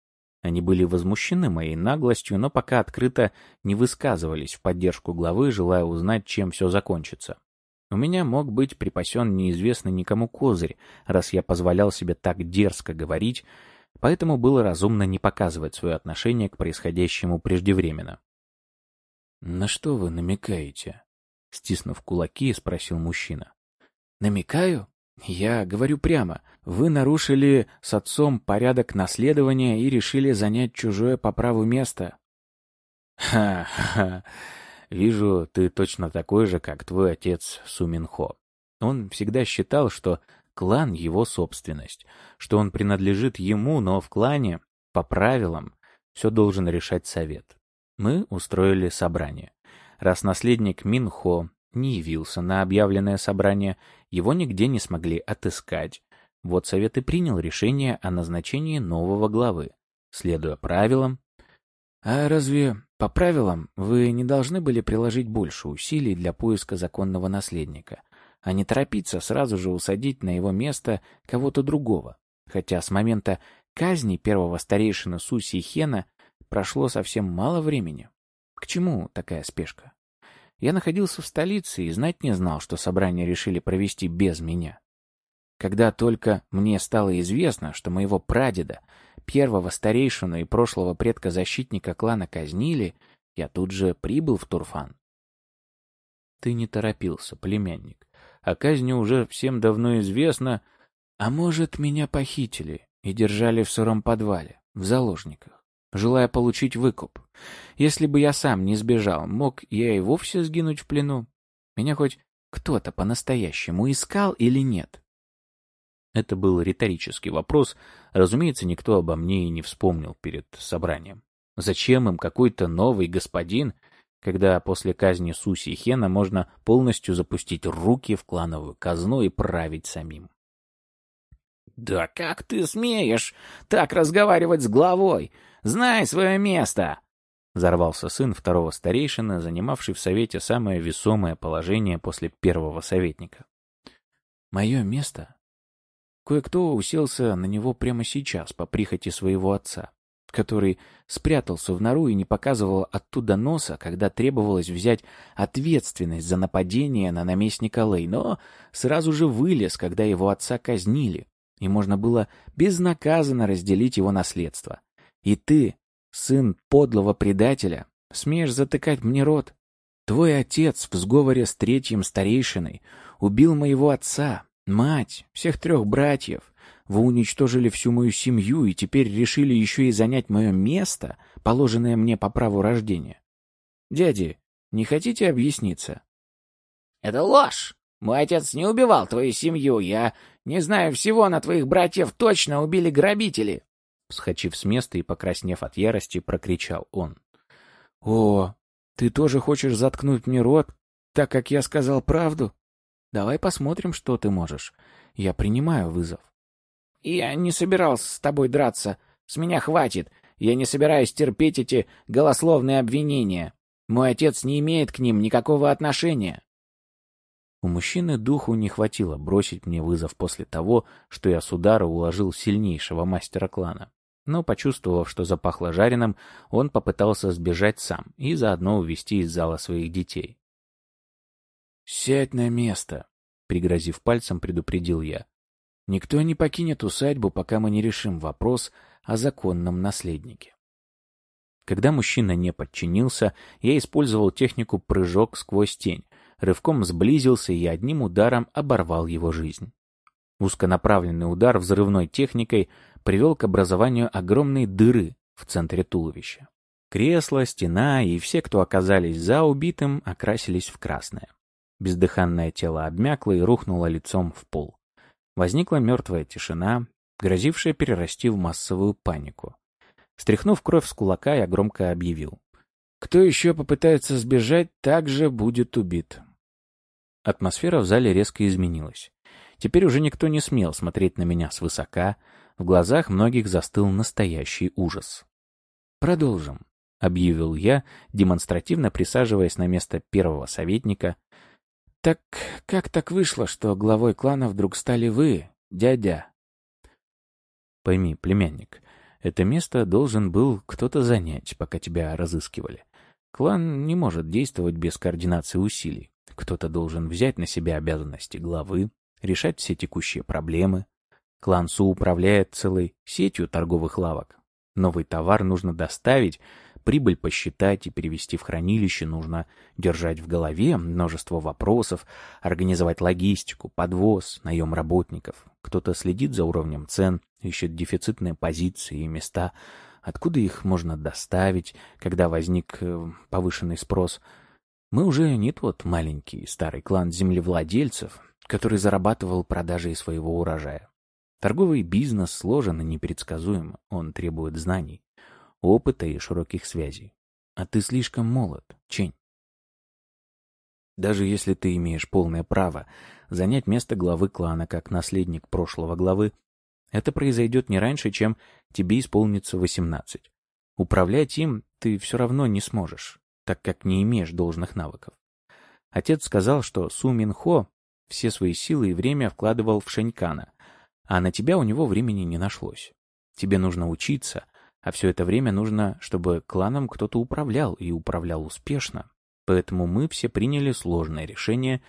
A: Они были возмущены моей наглостью, но пока открыто не высказывались в поддержку главы, желая узнать, чем все закончится. У меня мог быть припасен неизвестный никому козырь, раз я позволял себе так дерзко говорить, поэтому было разумно не показывать свое отношение к происходящему преждевременно. «На что вы намекаете?» — стиснув кулаки, спросил мужчина. «Намекаю? Я говорю прямо. Вы нарушили с отцом порядок наследования и решили занять чужое по праву место. Ха-ха. Вижу, ты точно такой же, как твой отец Суминхо. Он всегда считал, что клан — его собственность, что он принадлежит ему, но в клане, по правилам, все должен решать совет. Мы устроили собрание. Раз наследник Минхо не явился на объявленное собрание, его нигде не смогли отыскать. Вот совет и принял решение о назначении нового главы, следуя правилам. А разве по правилам вы не должны были приложить больше усилий для поиска законного наследника, а не торопиться сразу же усадить на его место кого-то другого? Хотя с момента казни первого старейшины Суси Хена прошло совсем мало времени. К чему такая спешка? Я находился в столице и знать не знал, что собрание решили провести без меня. Когда только мне стало известно, что моего прадеда, первого старейшину и прошлого предка-защитника клана казнили, я тут же прибыл в Турфан. Ты не торопился, племянник. О казни уже всем давно известно, а может, меня похитили и держали в сыром подвале, в заложниках желая получить выкуп. Если бы я сам не сбежал, мог я и вовсе сгинуть в плену. Меня хоть кто-то по-настоящему искал или нет? Это был риторический вопрос. Разумеется, никто обо мне и не вспомнил перед собранием. Зачем им какой-то новый господин, когда после казни Суси и Хена можно полностью запустить руки в клановую казну и править самим? «Да как ты смеешь так разговаривать с главой? Знай свое место!» Взорвался сын второго старейшины, занимавший в совете самое весомое положение после первого советника. «Мое место?» Кое-кто уселся на него прямо сейчас, по прихоти своего отца, который спрятался в нору и не показывал оттуда носа, когда требовалось взять ответственность за нападение на наместника Лей, но сразу же вылез, когда его отца казнили, и можно было безнаказанно разделить его наследство. И ты, сын подлого предателя, смеешь затыкать мне рот? Твой отец в сговоре с третьим старейшиной убил моего отца, мать, всех трех братьев. Вы уничтожили всю мою семью и теперь решили еще и занять мое место, положенное мне по праву рождения. Дяди,
E: Не хотите объясниться?» «Это ложь! Мой отец не убивал твою семью. Я не знаю всего, на твоих братьев точно убили грабители!»
A: Вскочив с места и покраснев от ярости, прокричал он. «О, ты тоже хочешь заткнуть мне рот, так как я сказал правду? Давай посмотрим, что ты можешь. Я принимаю вызов».
E: «Я не собирался с тобой драться. С меня хватит. Я не собираюсь терпеть эти голословные обвинения. Мой отец не имеет к ним никакого отношения».
A: У мужчины духу не хватило бросить мне вызов после того, что я с удара уложил сильнейшего мастера клана. Но, почувствовав, что запахло жареным, он попытался сбежать сам и заодно увести из зала своих детей. «Сядь на место», — пригрозив пальцем, предупредил я. «Никто не покинет усадьбу, пока мы не решим вопрос о законном наследнике». Когда мужчина не подчинился, я использовал технику «прыжок сквозь тень», рывком сблизился и одним ударом оборвал его жизнь. Узконаправленный удар взрывной техникой привел к образованию огромной дыры в центре туловища. Кресло, стена и все, кто оказались за убитым, окрасились в красное. Бездыханное тело обмякло и рухнуло лицом в пол. Возникла мертвая тишина, грозившая перерасти в массовую панику. Стряхнув кровь с кулака, я громко объявил. «Кто еще попытается сбежать, также будет убит». Атмосфера в зале резко изменилась. Теперь уже никто не смел смотреть на меня свысока, в глазах многих застыл настоящий ужас. «Продолжим», — объявил я, демонстративно присаживаясь на место первого советника. «Так как так вышло, что главой клана вдруг стали вы, дядя?» «Пойми, племянник, это место должен был кто-то занять, пока тебя разыскивали. Клан не может действовать без координации усилий. Кто-то должен взять на себя обязанности главы, решать все текущие проблемы. Клан Су управляет целой сетью торговых лавок. Новый товар нужно доставить, прибыль посчитать и перевести в хранилище, нужно держать в голове множество вопросов, организовать логистику, подвоз, наем работников. Кто-то следит за уровнем цен, ищет дефицитные позиции и места, откуда их можно доставить, когда возник э, повышенный спрос – мы уже не тот маленький старый клан землевладельцев, который зарабатывал продажей своего урожая. Торговый бизнес сложен и непредсказуем, он требует знаний, опыта и широких связей. А ты слишком молод, Чень. Даже если ты имеешь полное право занять место главы клана как наследник прошлого главы, это произойдет не раньше, чем тебе исполнится 18. Управлять им ты все равно не сможешь так как не имеешь должных навыков. Отец сказал, что Су Мин Хо все свои силы и время вкладывал в Шенькана, а на тебя у него времени не нашлось. Тебе нужно учиться, а все это время нужно, чтобы кланом кто-то управлял и управлял успешно. Поэтому мы все приняли сложное решение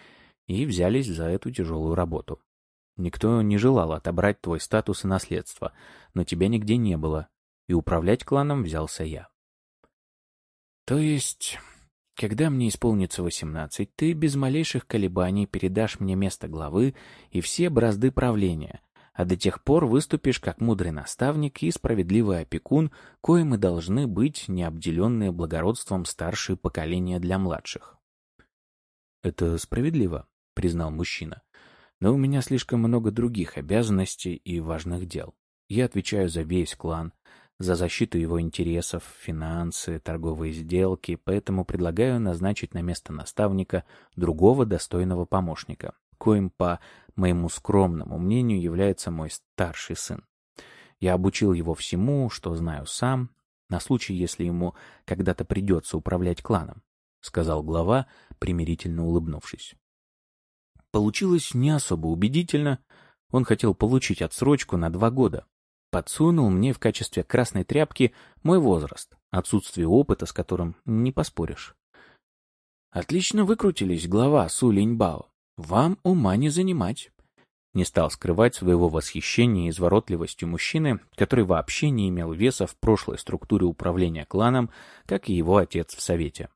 A: и взялись за эту тяжелую работу. Никто не желал отобрать твой статус и наследство, но тебя нигде не было, и управлять кланом взялся я. То есть, когда мне исполнится восемнадцать, ты без малейших колебаний передашь мне место главы и все бразды правления, а до тех пор выступишь как мудрый наставник и справедливый опекун, коим мы должны быть необделенные благородством старшие поколения для младших. «Это справедливо», — признал мужчина. «Но у меня слишком много других обязанностей и важных дел. Я отвечаю за весь клан, за защиту его интересов, финансы, торговые сделки, поэтому предлагаю назначить на место наставника другого достойного помощника, коим, по моему скромному мнению, является мой старший сын. Я обучил его всему, что знаю сам, на случай, если ему когда-то придется управлять кланом, — сказал глава, примирительно улыбнувшись. Получилось не особо убедительно. Он хотел получить отсрочку на два года, подсунул мне в качестве красной тряпки мой возраст, отсутствие опыта, с которым не поспоришь. Отлично выкрутились, глава Су Линьбао. Вам ума не занимать. Не стал скрывать своего восхищения изворотливостью мужчины, который вообще не имел веса в прошлой структуре управления кланом, как и его отец в Совете.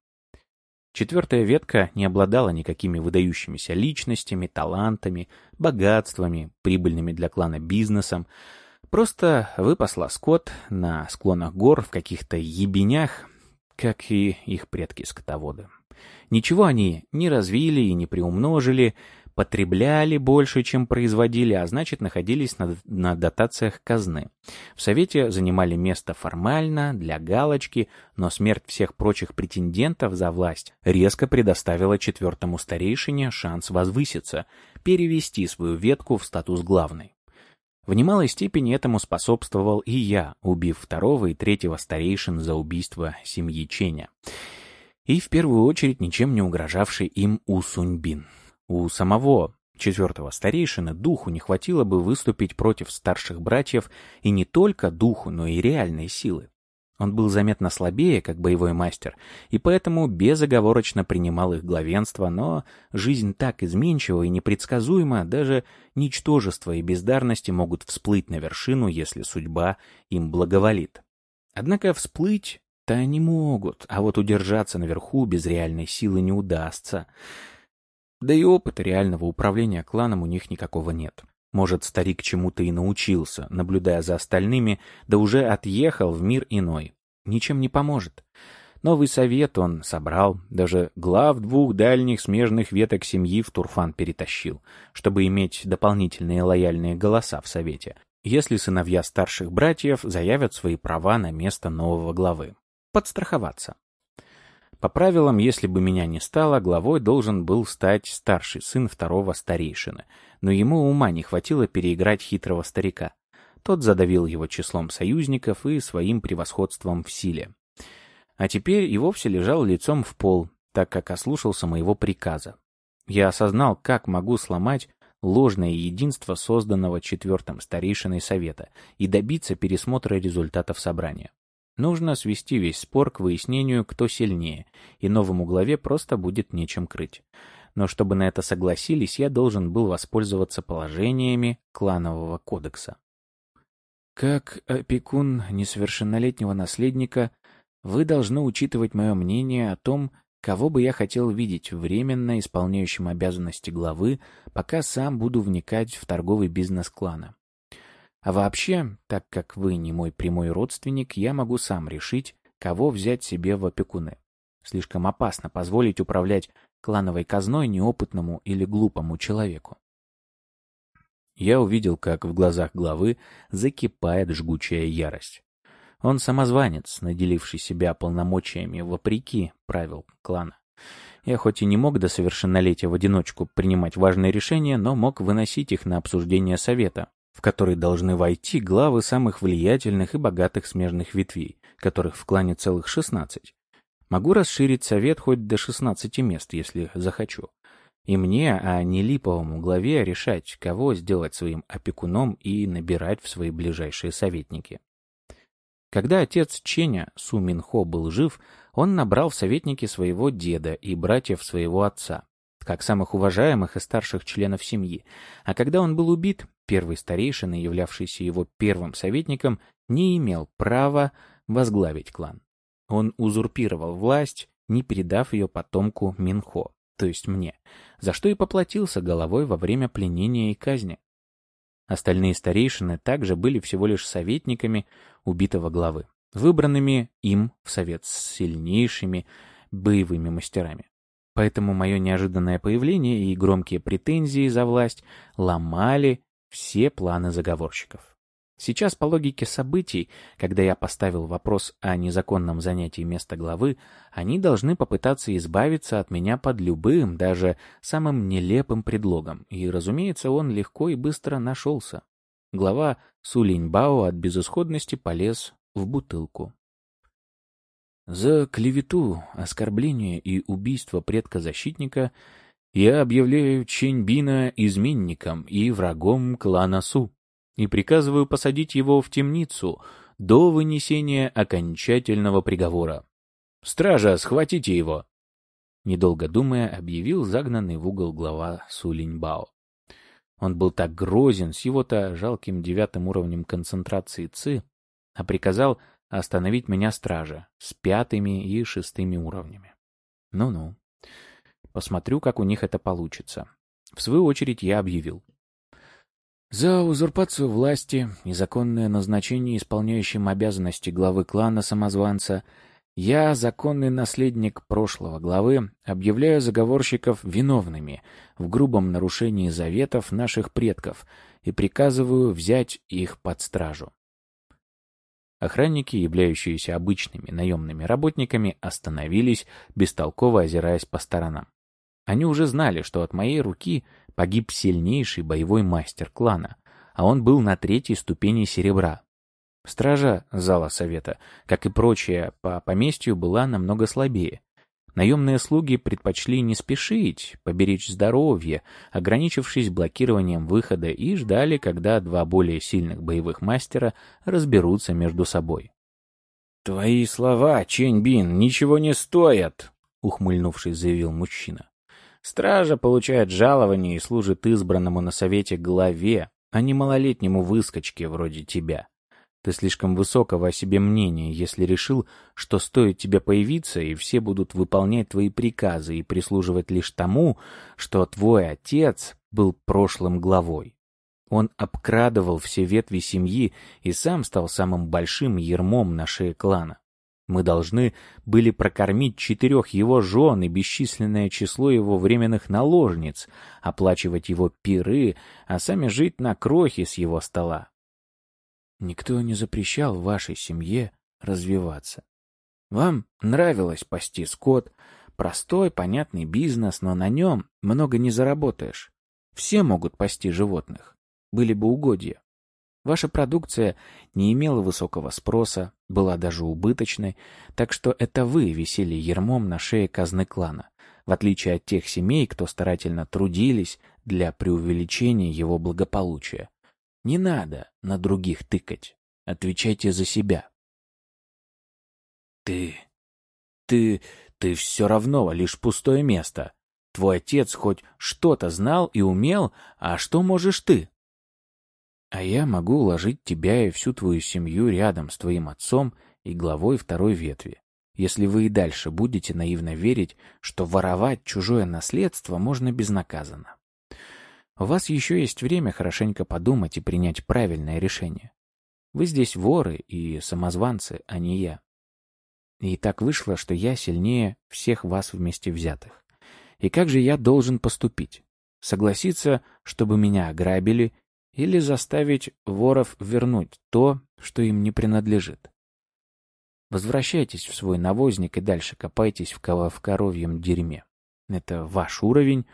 A: Четвертая ветка не обладала никакими выдающимися личностями, талантами, богатствами, прибыльными для клана бизнесом, Просто выпасла скот на склонах гор в каких-то ебенях, как и их предки-скотоводы. Ничего они не развили и не приумножили, потребляли больше, чем производили, а значит, находились на, на дотациях казны. В Совете занимали место формально, для галочки, но смерть всех прочих претендентов за власть резко предоставила четвертому старейшине шанс возвыситься, перевести свою ветку в статус главной. В немалой степени этому способствовал и я, убив второго и третьего старейшин за убийство семьи Ченя. И в первую очередь ничем не угрожавший им Усуньбин. У самого четвертого старейшины духу не хватило бы выступить против старших братьев и не только духу, но и реальной силы. Он был заметно слабее, как боевой мастер, и поэтому безоговорочно принимал их главенство, но жизнь так изменчива и непредсказуема, даже ничтожество и бездарности могут всплыть на вершину, если судьба им благоволит. Однако всплыть-то они могут, а вот удержаться наверху без реальной силы не удастся. Да и опыта реального управления кланом у них никакого нет. Может, старик чему-то и научился, наблюдая за остальными, да уже отъехал в мир иной. Ничем не поможет. Новый совет он собрал, даже глав двух дальних смежных веток семьи в Турфан перетащил, чтобы иметь дополнительные лояльные голоса в совете, если сыновья старших братьев заявят свои права на место нового главы. Подстраховаться. По правилам, если бы меня не стало, главой должен был стать старший сын второго старейшины, но ему ума не хватило переиграть хитрого старика. Тот задавил его числом союзников и своим превосходством в силе. А теперь и вовсе лежал лицом в пол, так как ослушался моего приказа. Я осознал, как могу сломать ложное единство созданного четвертым старейшиной совета и добиться пересмотра результатов собрания. Нужно свести весь спор к выяснению, кто сильнее, и новому главе просто будет нечем крыть. Но чтобы на это согласились, я должен был воспользоваться положениями кланового кодекса. Как опекун несовершеннолетнего наследника, вы должны учитывать мое мнение о том, кого бы я хотел видеть временно исполняющим обязанности главы, пока сам буду вникать в торговый бизнес клана. А вообще, так как вы не мой прямой родственник, я могу сам решить, кого взять себе в опекуны. Слишком опасно позволить управлять клановой казной неопытному или глупому человеку. Я увидел, как в глазах главы закипает жгучая ярость. Он самозванец, наделивший себя полномочиями вопреки правил клана. Я хоть и не мог до совершеннолетия в одиночку принимать важные решения, но мог выносить их на обсуждение совета, в который должны войти главы самых влиятельных и богатых смежных ветвей, которых в клане целых 16. Могу расширить совет хоть до 16 мест, если захочу. И мне, а не липовому главе, решать, кого сделать своим опекуном и набирать в свои ближайшие советники. Когда отец Ченя, Су Минхо, был жив, он набрал в советники своего деда и братьев своего отца, как самых уважаемых и старших членов семьи, а когда он был убит, первый старейшина, являвшийся его первым советником, не имел права возглавить клан. Он узурпировал власть, не передав ее потомку Минхо, то есть мне, за что и поплатился головой во время пленения и казни. Остальные старейшины также были всего лишь советниками убитого главы, выбранными им в совет с сильнейшими боевыми мастерами. Поэтому мое неожиданное появление и громкие претензии за власть ломали все планы заговорщиков. Сейчас, по логике событий, когда я поставил вопрос о незаконном занятии места главы, они должны попытаться избавиться от меня под любым, даже самым нелепым предлогом, и, разумеется, он легко и быстро нашелся. Глава Сулиньбао от безысходности полез в бутылку. За клевету, оскорбление и убийство предка-защитника я объявляю Ченьбина изменником и врагом клана Су и приказываю посадить его в темницу до вынесения окончательного приговора. «Стража, схватите его!» Недолго думая, объявил загнанный в угол глава Сулиньбао. Он был так грозен с его-то жалким девятым уровнем концентрации ЦИ, а приказал остановить меня стража с пятыми и шестыми уровнями. Ну-ну. Посмотрю, как у них это получится. В свою очередь я объявил. За узурпацию власти, незаконное назначение исполняющим обязанности главы клана самозванца Я, законный наследник прошлого главы, объявляю заговорщиков виновными в грубом нарушении заветов наших предков и приказываю взять их под стражу. Охранники, являющиеся обычными наемными работниками, остановились, бестолково озираясь по сторонам. Они уже знали, что от моей руки погиб сильнейший боевой мастер клана, а он был на третьей ступени серебра, Стража зала совета, как и прочее по поместью, была намного слабее. Наемные слуги предпочли не спешить, поберечь здоровье, ограничившись блокированием выхода и ждали, когда два более сильных боевых мастера разберутся между собой.
E: «Твои слова, Чэнь-Бин, ничего не стоят!» — ухмыльнувшись, заявил мужчина. «Стража получает жалование и служит избранному на совете главе, а не малолетнему выскочке вроде тебя. Ты слишком высокого о себе мнения, если решил, что стоит тебе появиться, и все будут выполнять твои приказы и прислуживать лишь тому, что твой отец был прошлым главой. Он обкрадывал все ветви семьи и сам стал самым большим ермом на шее клана. Мы должны были прокормить четырех его жен и бесчисленное число его временных наложниц, оплачивать его пиры, а сами жить на крохе с его стола. Никто не запрещал вашей семье развиваться. Вам нравилось пасти скот, простой, понятный бизнес, но на нем много не заработаешь. Все могут пасти животных, были бы угодья. Ваша продукция не имела высокого спроса, была даже убыточной, так что это вы висели ермом на шее казны клана, в отличие от тех семей, кто старательно трудились для преувеличения его благополучия. Не надо на других тыкать. Отвечайте за себя. Ты... ты... ты все равно лишь пустое место. Твой отец хоть что-то знал и умел, а что можешь ты? А я могу уложить тебя и всю твою семью рядом с твоим отцом и главой второй ветви, если вы и дальше будете наивно верить, что воровать чужое наследство можно безнаказанно. У вас еще есть время хорошенько подумать и принять правильное решение. Вы здесь воры и самозванцы, а не я. И так вышло, что я сильнее всех вас вместе взятых. И как же я должен поступить? Согласиться, чтобы меня ограбили, или заставить воров вернуть то, что им не принадлежит? Возвращайтесь в свой навозник и дальше копайтесь в, коровьем дерьме. Это ваш уровень,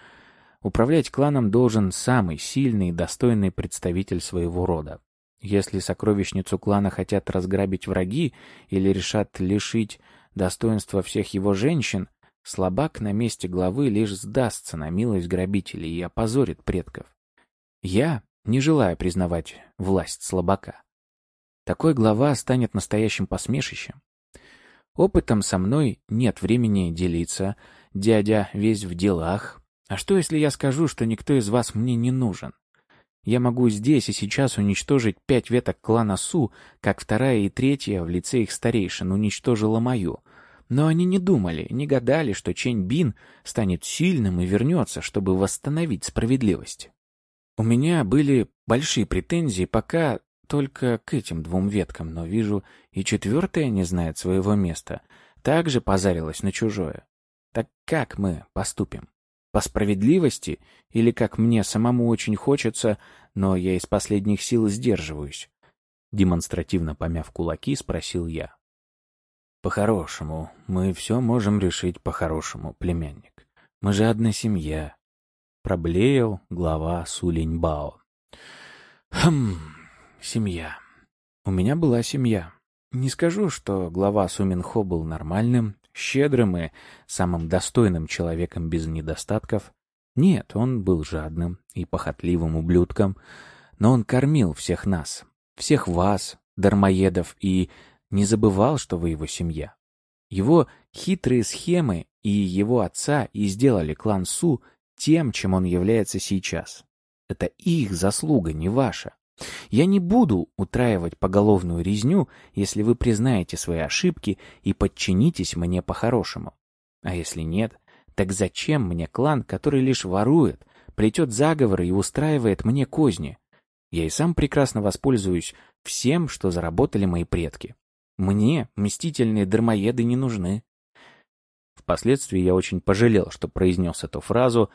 E: Управлять кланом должен самый сильный и достойный представитель своего рода. Если сокровищницу клана хотят разграбить враги или решат лишить достоинства всех его женщин, слабак на месте главы лишь сдастся на милость грабителей и опозорит предков. Я не желаю признавать власть слабака. Такой глава станет настоящим посмешищем. Опытом со мной нет времени делиться, дядя весь в делах, а что, если я скажу, что никто из вас мне не нужен? Я могу здесь и сейчас уничтожить пять веток клана Су, как вторая и третья в лице их старейшин уничтожила мою. Но они не думали, не гадали, что Чэнь Бин станет сильным и вернется, чтобы восстановить справедливость. У меня были большие претензии пока только к этим двум веткам, но вижу, и четвертая не знает своего места, также позарилась на чужое. Так как мы поступим? По справедливости или как мне самому очень хочется, но я из последних сил сдерживаюсь? Демонстративно помяв кулаки, спросил я. По-хорошему, мы все можем решить по-хорошему, племянник. Мы же одна семья. Проблеял глава Сулиньбао. Хм, семья. У меня была семья. Не скажу, что глава Суминхо был нормальным, щедрым и самым достойным человеком без недостатков. Нет, он был жадным и похотливым ублюдком, но он кормил всех нас, всех вас, дармоедов, и не забывал, что вы его семья. Его хитрые схемы и его отца и сделали клан Су тем, чем он является сейчас. Это их заслуга, не ваша. Я не буду утраивать поголовную резню, если вы признаете свои ошибки и подчинитесь мне по-хорошему. А если нет, так зачем мне клан, который лишь ворует, плетет заговоры и устраивает мне козни? Я и сам прекрасно воспользуюсь всем, что заработали мои предки.
A: Мне мстительные дармоеды не нужны. Впоследствии я очень пожалел, что произнес эту фразу.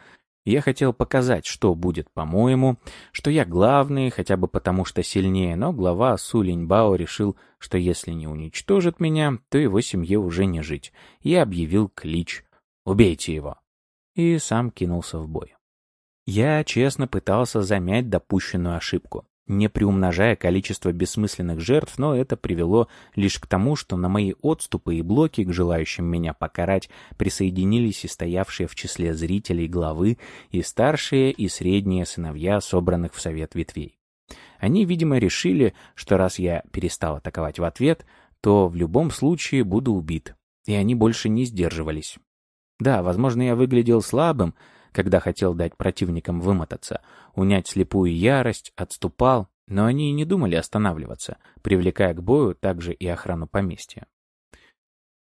A: Я хотел показать, что будет по-моему, что я главный, хотя бы потому что сильнее, но глава Сулиньбао решил, что если не уничтожит меня, то его семье уже не жить, и объявил клич «Убейте его!» и сам кинулся в бой. Я честно пытался замять допущенную ошибку не приумножая количество бессмысленных жертв, но это привело лишь к тому, что на мои отступы и блоки к желающим меня покарать присоединились и стоявшие в числе зрителей главы, и старшие, и средние сыновья, собранных в совет ветвей. Они, видимо, решили, что раз я перестал атаковать в ответ, то в любом случае буду убит, и они больше не сдерживались. Да, возможно, я выглядел слабым, когда хотел дать противникам вымотаться, унять слепую ярость, отступал, но они и не думали останавливаться, привлекая к бою также и охрану поместья.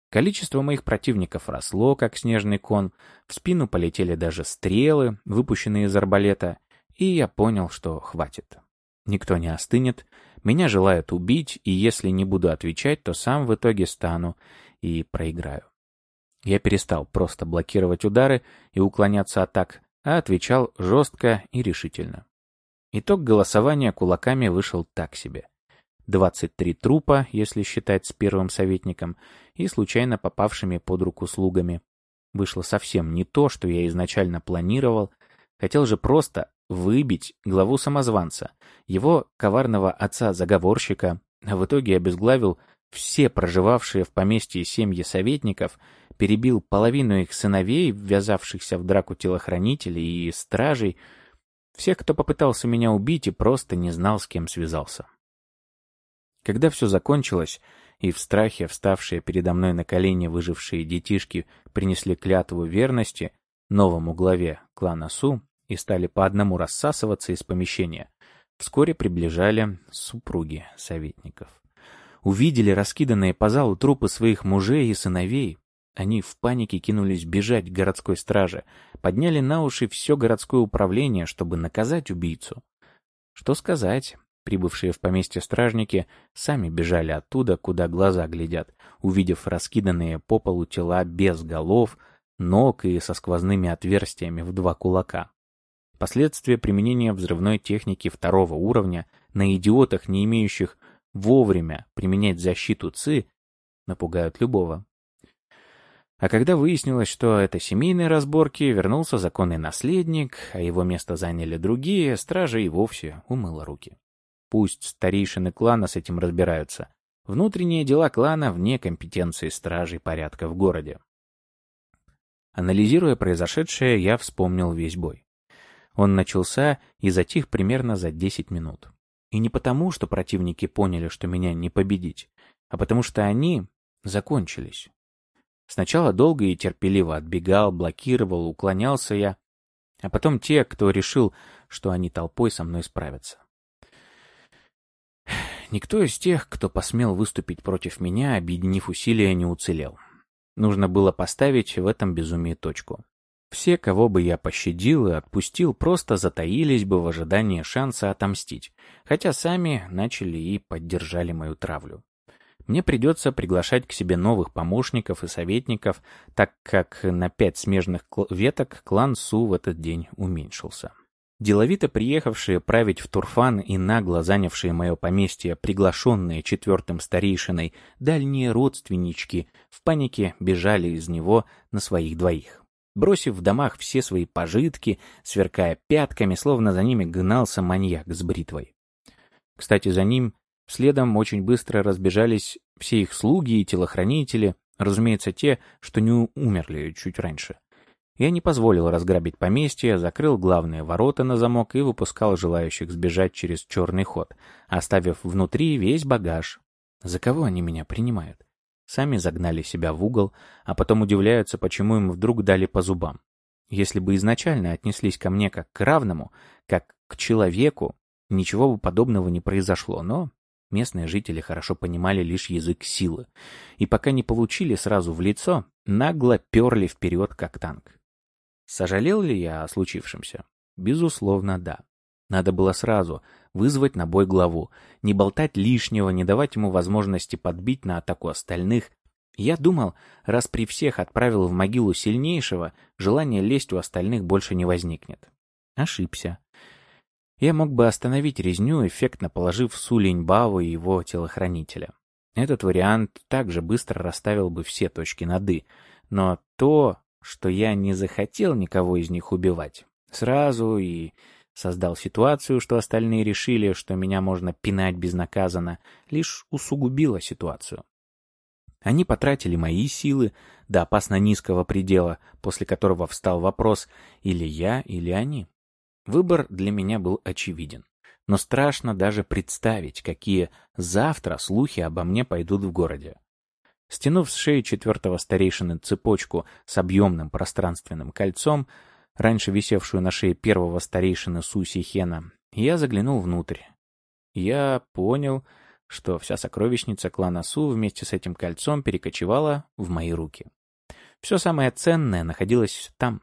A: Количество моих противников росло, как снежный кон, в спину полетели даже стрелы, выпущенные из арбалета, и я понял, что хватит. Никто не остынет, меня желают убить, и если не буду отвечать, то сам в итоге стану и проиграю. Я перестал просто блокировать удары и уклоняться атак, а отвечал жестко и решительно. Итог голосования кулаками вышел так себе. 23 трупа, если считать с первым советником, и случайно попавшими под руку слугами. Вышло совсем не то, что я изначально планировал. Хотел же просто выбить главу самозванца, его коварного отца-заговорщика, а в итоге обезглавил все проживавшие в поместье семьи советников, перебил половину их сыновей, ввязавшихся в драку телохранителей и стражей, всех, кто попытался меня убить и просто не знал, с кем связался. Когда все закончилось, и в страхе вставшие передо мной на колени выжившие детишки принесли клятву верности новому главе клана Су и стали по одному рассасываться из помещения, вскоре приближали супруги советников увидели раскиданные по залу трупы своих мужей и сыновей. Они в панике кинулись бежать к городской страже, подняли на уши все городское управление, чтобы наказать убийцу. Что сказать, прибывшие в поместье стражники сами бежали оттуда, куда глаза глядят, увидев раскиданные по полу тела без голов, ног и со сквозными отверстиями в два кулака. Последствия применения взрывной техники второго уровня на идиотах, не имеющих вовремя применять защиту ЦИ напугают любого. А когда выяснилось, что это семейные разборки, вернулся законный наследник, а его место заняли другие, стража и вовсе умыла руки. Пусть старейшины клана с этим разбираются. Внутренние дела клана вне компетенции стражей порядка в городе. Анализируя произошедшее, я вспомнил весь бой. Он начался и затих примерно за 10 минут. И не потому, что противники поняли, что меня не победить, а потому что они закончились. Сначала долго и терпеливо отбегал, блокировал, уклонялся я, а потом те, кто решил, что они толпой со мной справятся. Никто из тех, кто посмел выступить против меня, объединив усилия, не уцелел. Нужно было поставить в этом безумии точку. Все, кого бы я пощадил и отпустил, просто затаились бы в ожидании шанса отомстить, хотя сами начали и поддержали мою травлю. Мне придется приглашать к себе новых помощников и советников, так как на пять смежных веток клан Су в этот день уменьшился. Деловито приехавшие править в Турфан и нагло занявшие мое поместье, приглашенные четвертым старейшиной, дальние родственнички, в панике бежали из него на своих двоих бросив в домах все свои пожитки, сверкая пятками, словно за ними гнался маньяк с бритвой. Кстати, за ним следом очень быстро разбежались все их слуги и телохранители, разумеется, те, что не умерли чуть раньше. Я не позволил разграбить поместье, закрыл главные ворота на замок и выпускал желающих сбежать через черный ход, оставив внутри весь багаж. За кого они меня принимают? Сами загнали себя в угол, а потом удивляются, почему им вдруг дали по зубам. Если бы изначально отнеслись ко мне как к равному, как к человеку, ничего бы подобного не произошло, но местные жители хорошо понимали лишь язык силы, и пока не получили сразу в лицо, нагло перли вперед, как танк. Сожалел ли я о случившемся? Безусловно, да. Надо было сразу вызвать на бой главу, не болтать лишнего, не давать ему возможности подбить на атаку остальных. Я думал, раз при всех отправил в могилу сильнейшего, желание лезть у остальных больше не возникнет. Ошибся. Я мог бы остановить резню, эффектно положив Сулень Баву и его телохранителя. Этот вариант также быстро расставил бы все точки над «и», но то, что я не захотел никого из них убивать, сразу и создал ситуацию, что остальные решили, что меня можно пинать безнаказанно, лишь усугубило ситуацию. Они потратили мои силы до опасно низкого предела, после которого встал вопрос или я, или они. Выбор для меня был очевиден. Но страшно даже представить, какие завтра слухи обо мне пойдут в городе. Стянув с шеи четвертого старейшины цепочку с объемным пространственным кольцом, раньше висевшую на шее первого старейшины Суси Хена, я заглянул внутрь. Я понял, что вся сокровищница клана Су вместе с этим кольцом перекочевала в мои руки. Все самое ценное находилось там.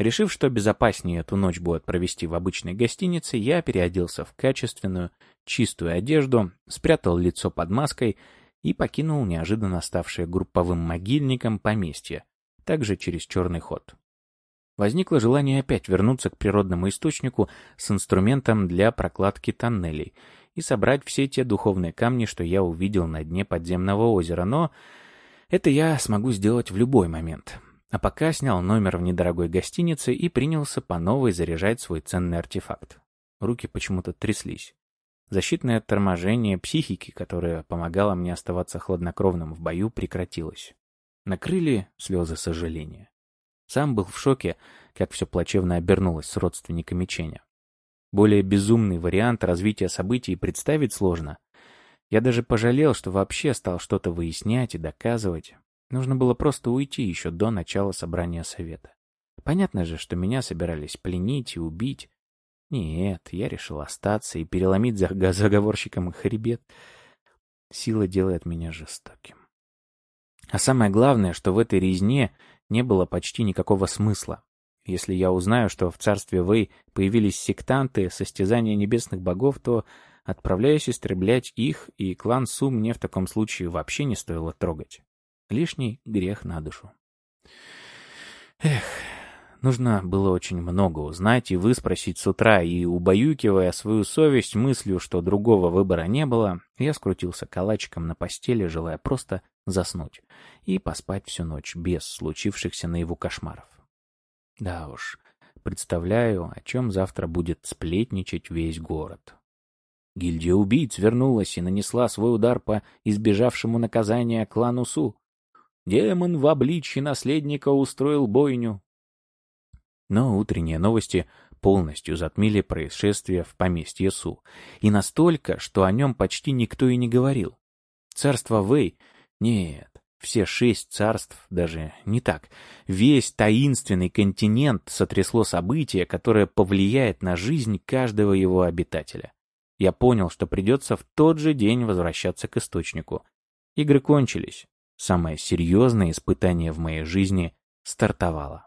A: Решив, что безопаснее эту ночь будет провести в обычной гостинице, я переоделся в качественную, чистую одежду, спрятал лицо под маской и покинул неожиданно ставшее групповым могильником поместье, также через черный ход. Возникло желание опять вернуться к природному источнику с инструментом для прокладки тоннелей и собрать все те духовные камни, что я увидел на дне подземного озера, но это я смогу сделать в любой момент. А пока снял номер в недорогой гостинице и принялся по новой заряжать свой ценный артефакт. Руки почему-то тряслись. Защитное торможение психики, которое помогало мне оставаться хладнокровным в бою, прекратилось. Накрыли слезы сожаления. Сам был в шоке, как все плачевно обернулось с родственниками Ченя. Более безумный вариант развития событий представить сложно. Я даже пожалел, что вообще стал что-то выяснять и доказывать. Нужно было просто уйти еще до начала собрания совета. Понятно же, что меня собирались пленить и убить. Нет, я решил остаться и переломить за заговорщиком хребет. Сила делает меня жестоким. А самое главное, что в этой резне не было почти никакого смысла. Если я узнаю, что в царстве Вэй появились сектанты состязания небесных богов, то отправляюсь истреблять их, и клан Су мне в таком случае вообще не стоило трогать. Лишний грех на душу. Эх, нужно было очень много узнать и выспросить с утра, и, убаюкивая свою совесть мыслью, что другого выбора не было, я скрутился калачиком на постели, желая просто заснуть и поспать всю ночь без случившихся наяву кошмаров. Да уж, представляю, о чем завтра будет сплетничать весь город. Гильдия убийц вернулась и нанесла свой удар по избежавшему наказания клану Су. Демон в обличье наследника устроил бойню. Но утренние новости полностью затмили происшествие в поместье Су, и настолько, что о нем почти никто и не говорил. Царство Вэй... Нет, все шесть царств, даже не так. Весь таинственный континент сотрясло событие, которое повлияет на жизнь каждого его обитателя. Я понял, что придется в тот же день возвращаться к источнику. Игры кончились. Самое серьезное испытание в моей жизни стартовало.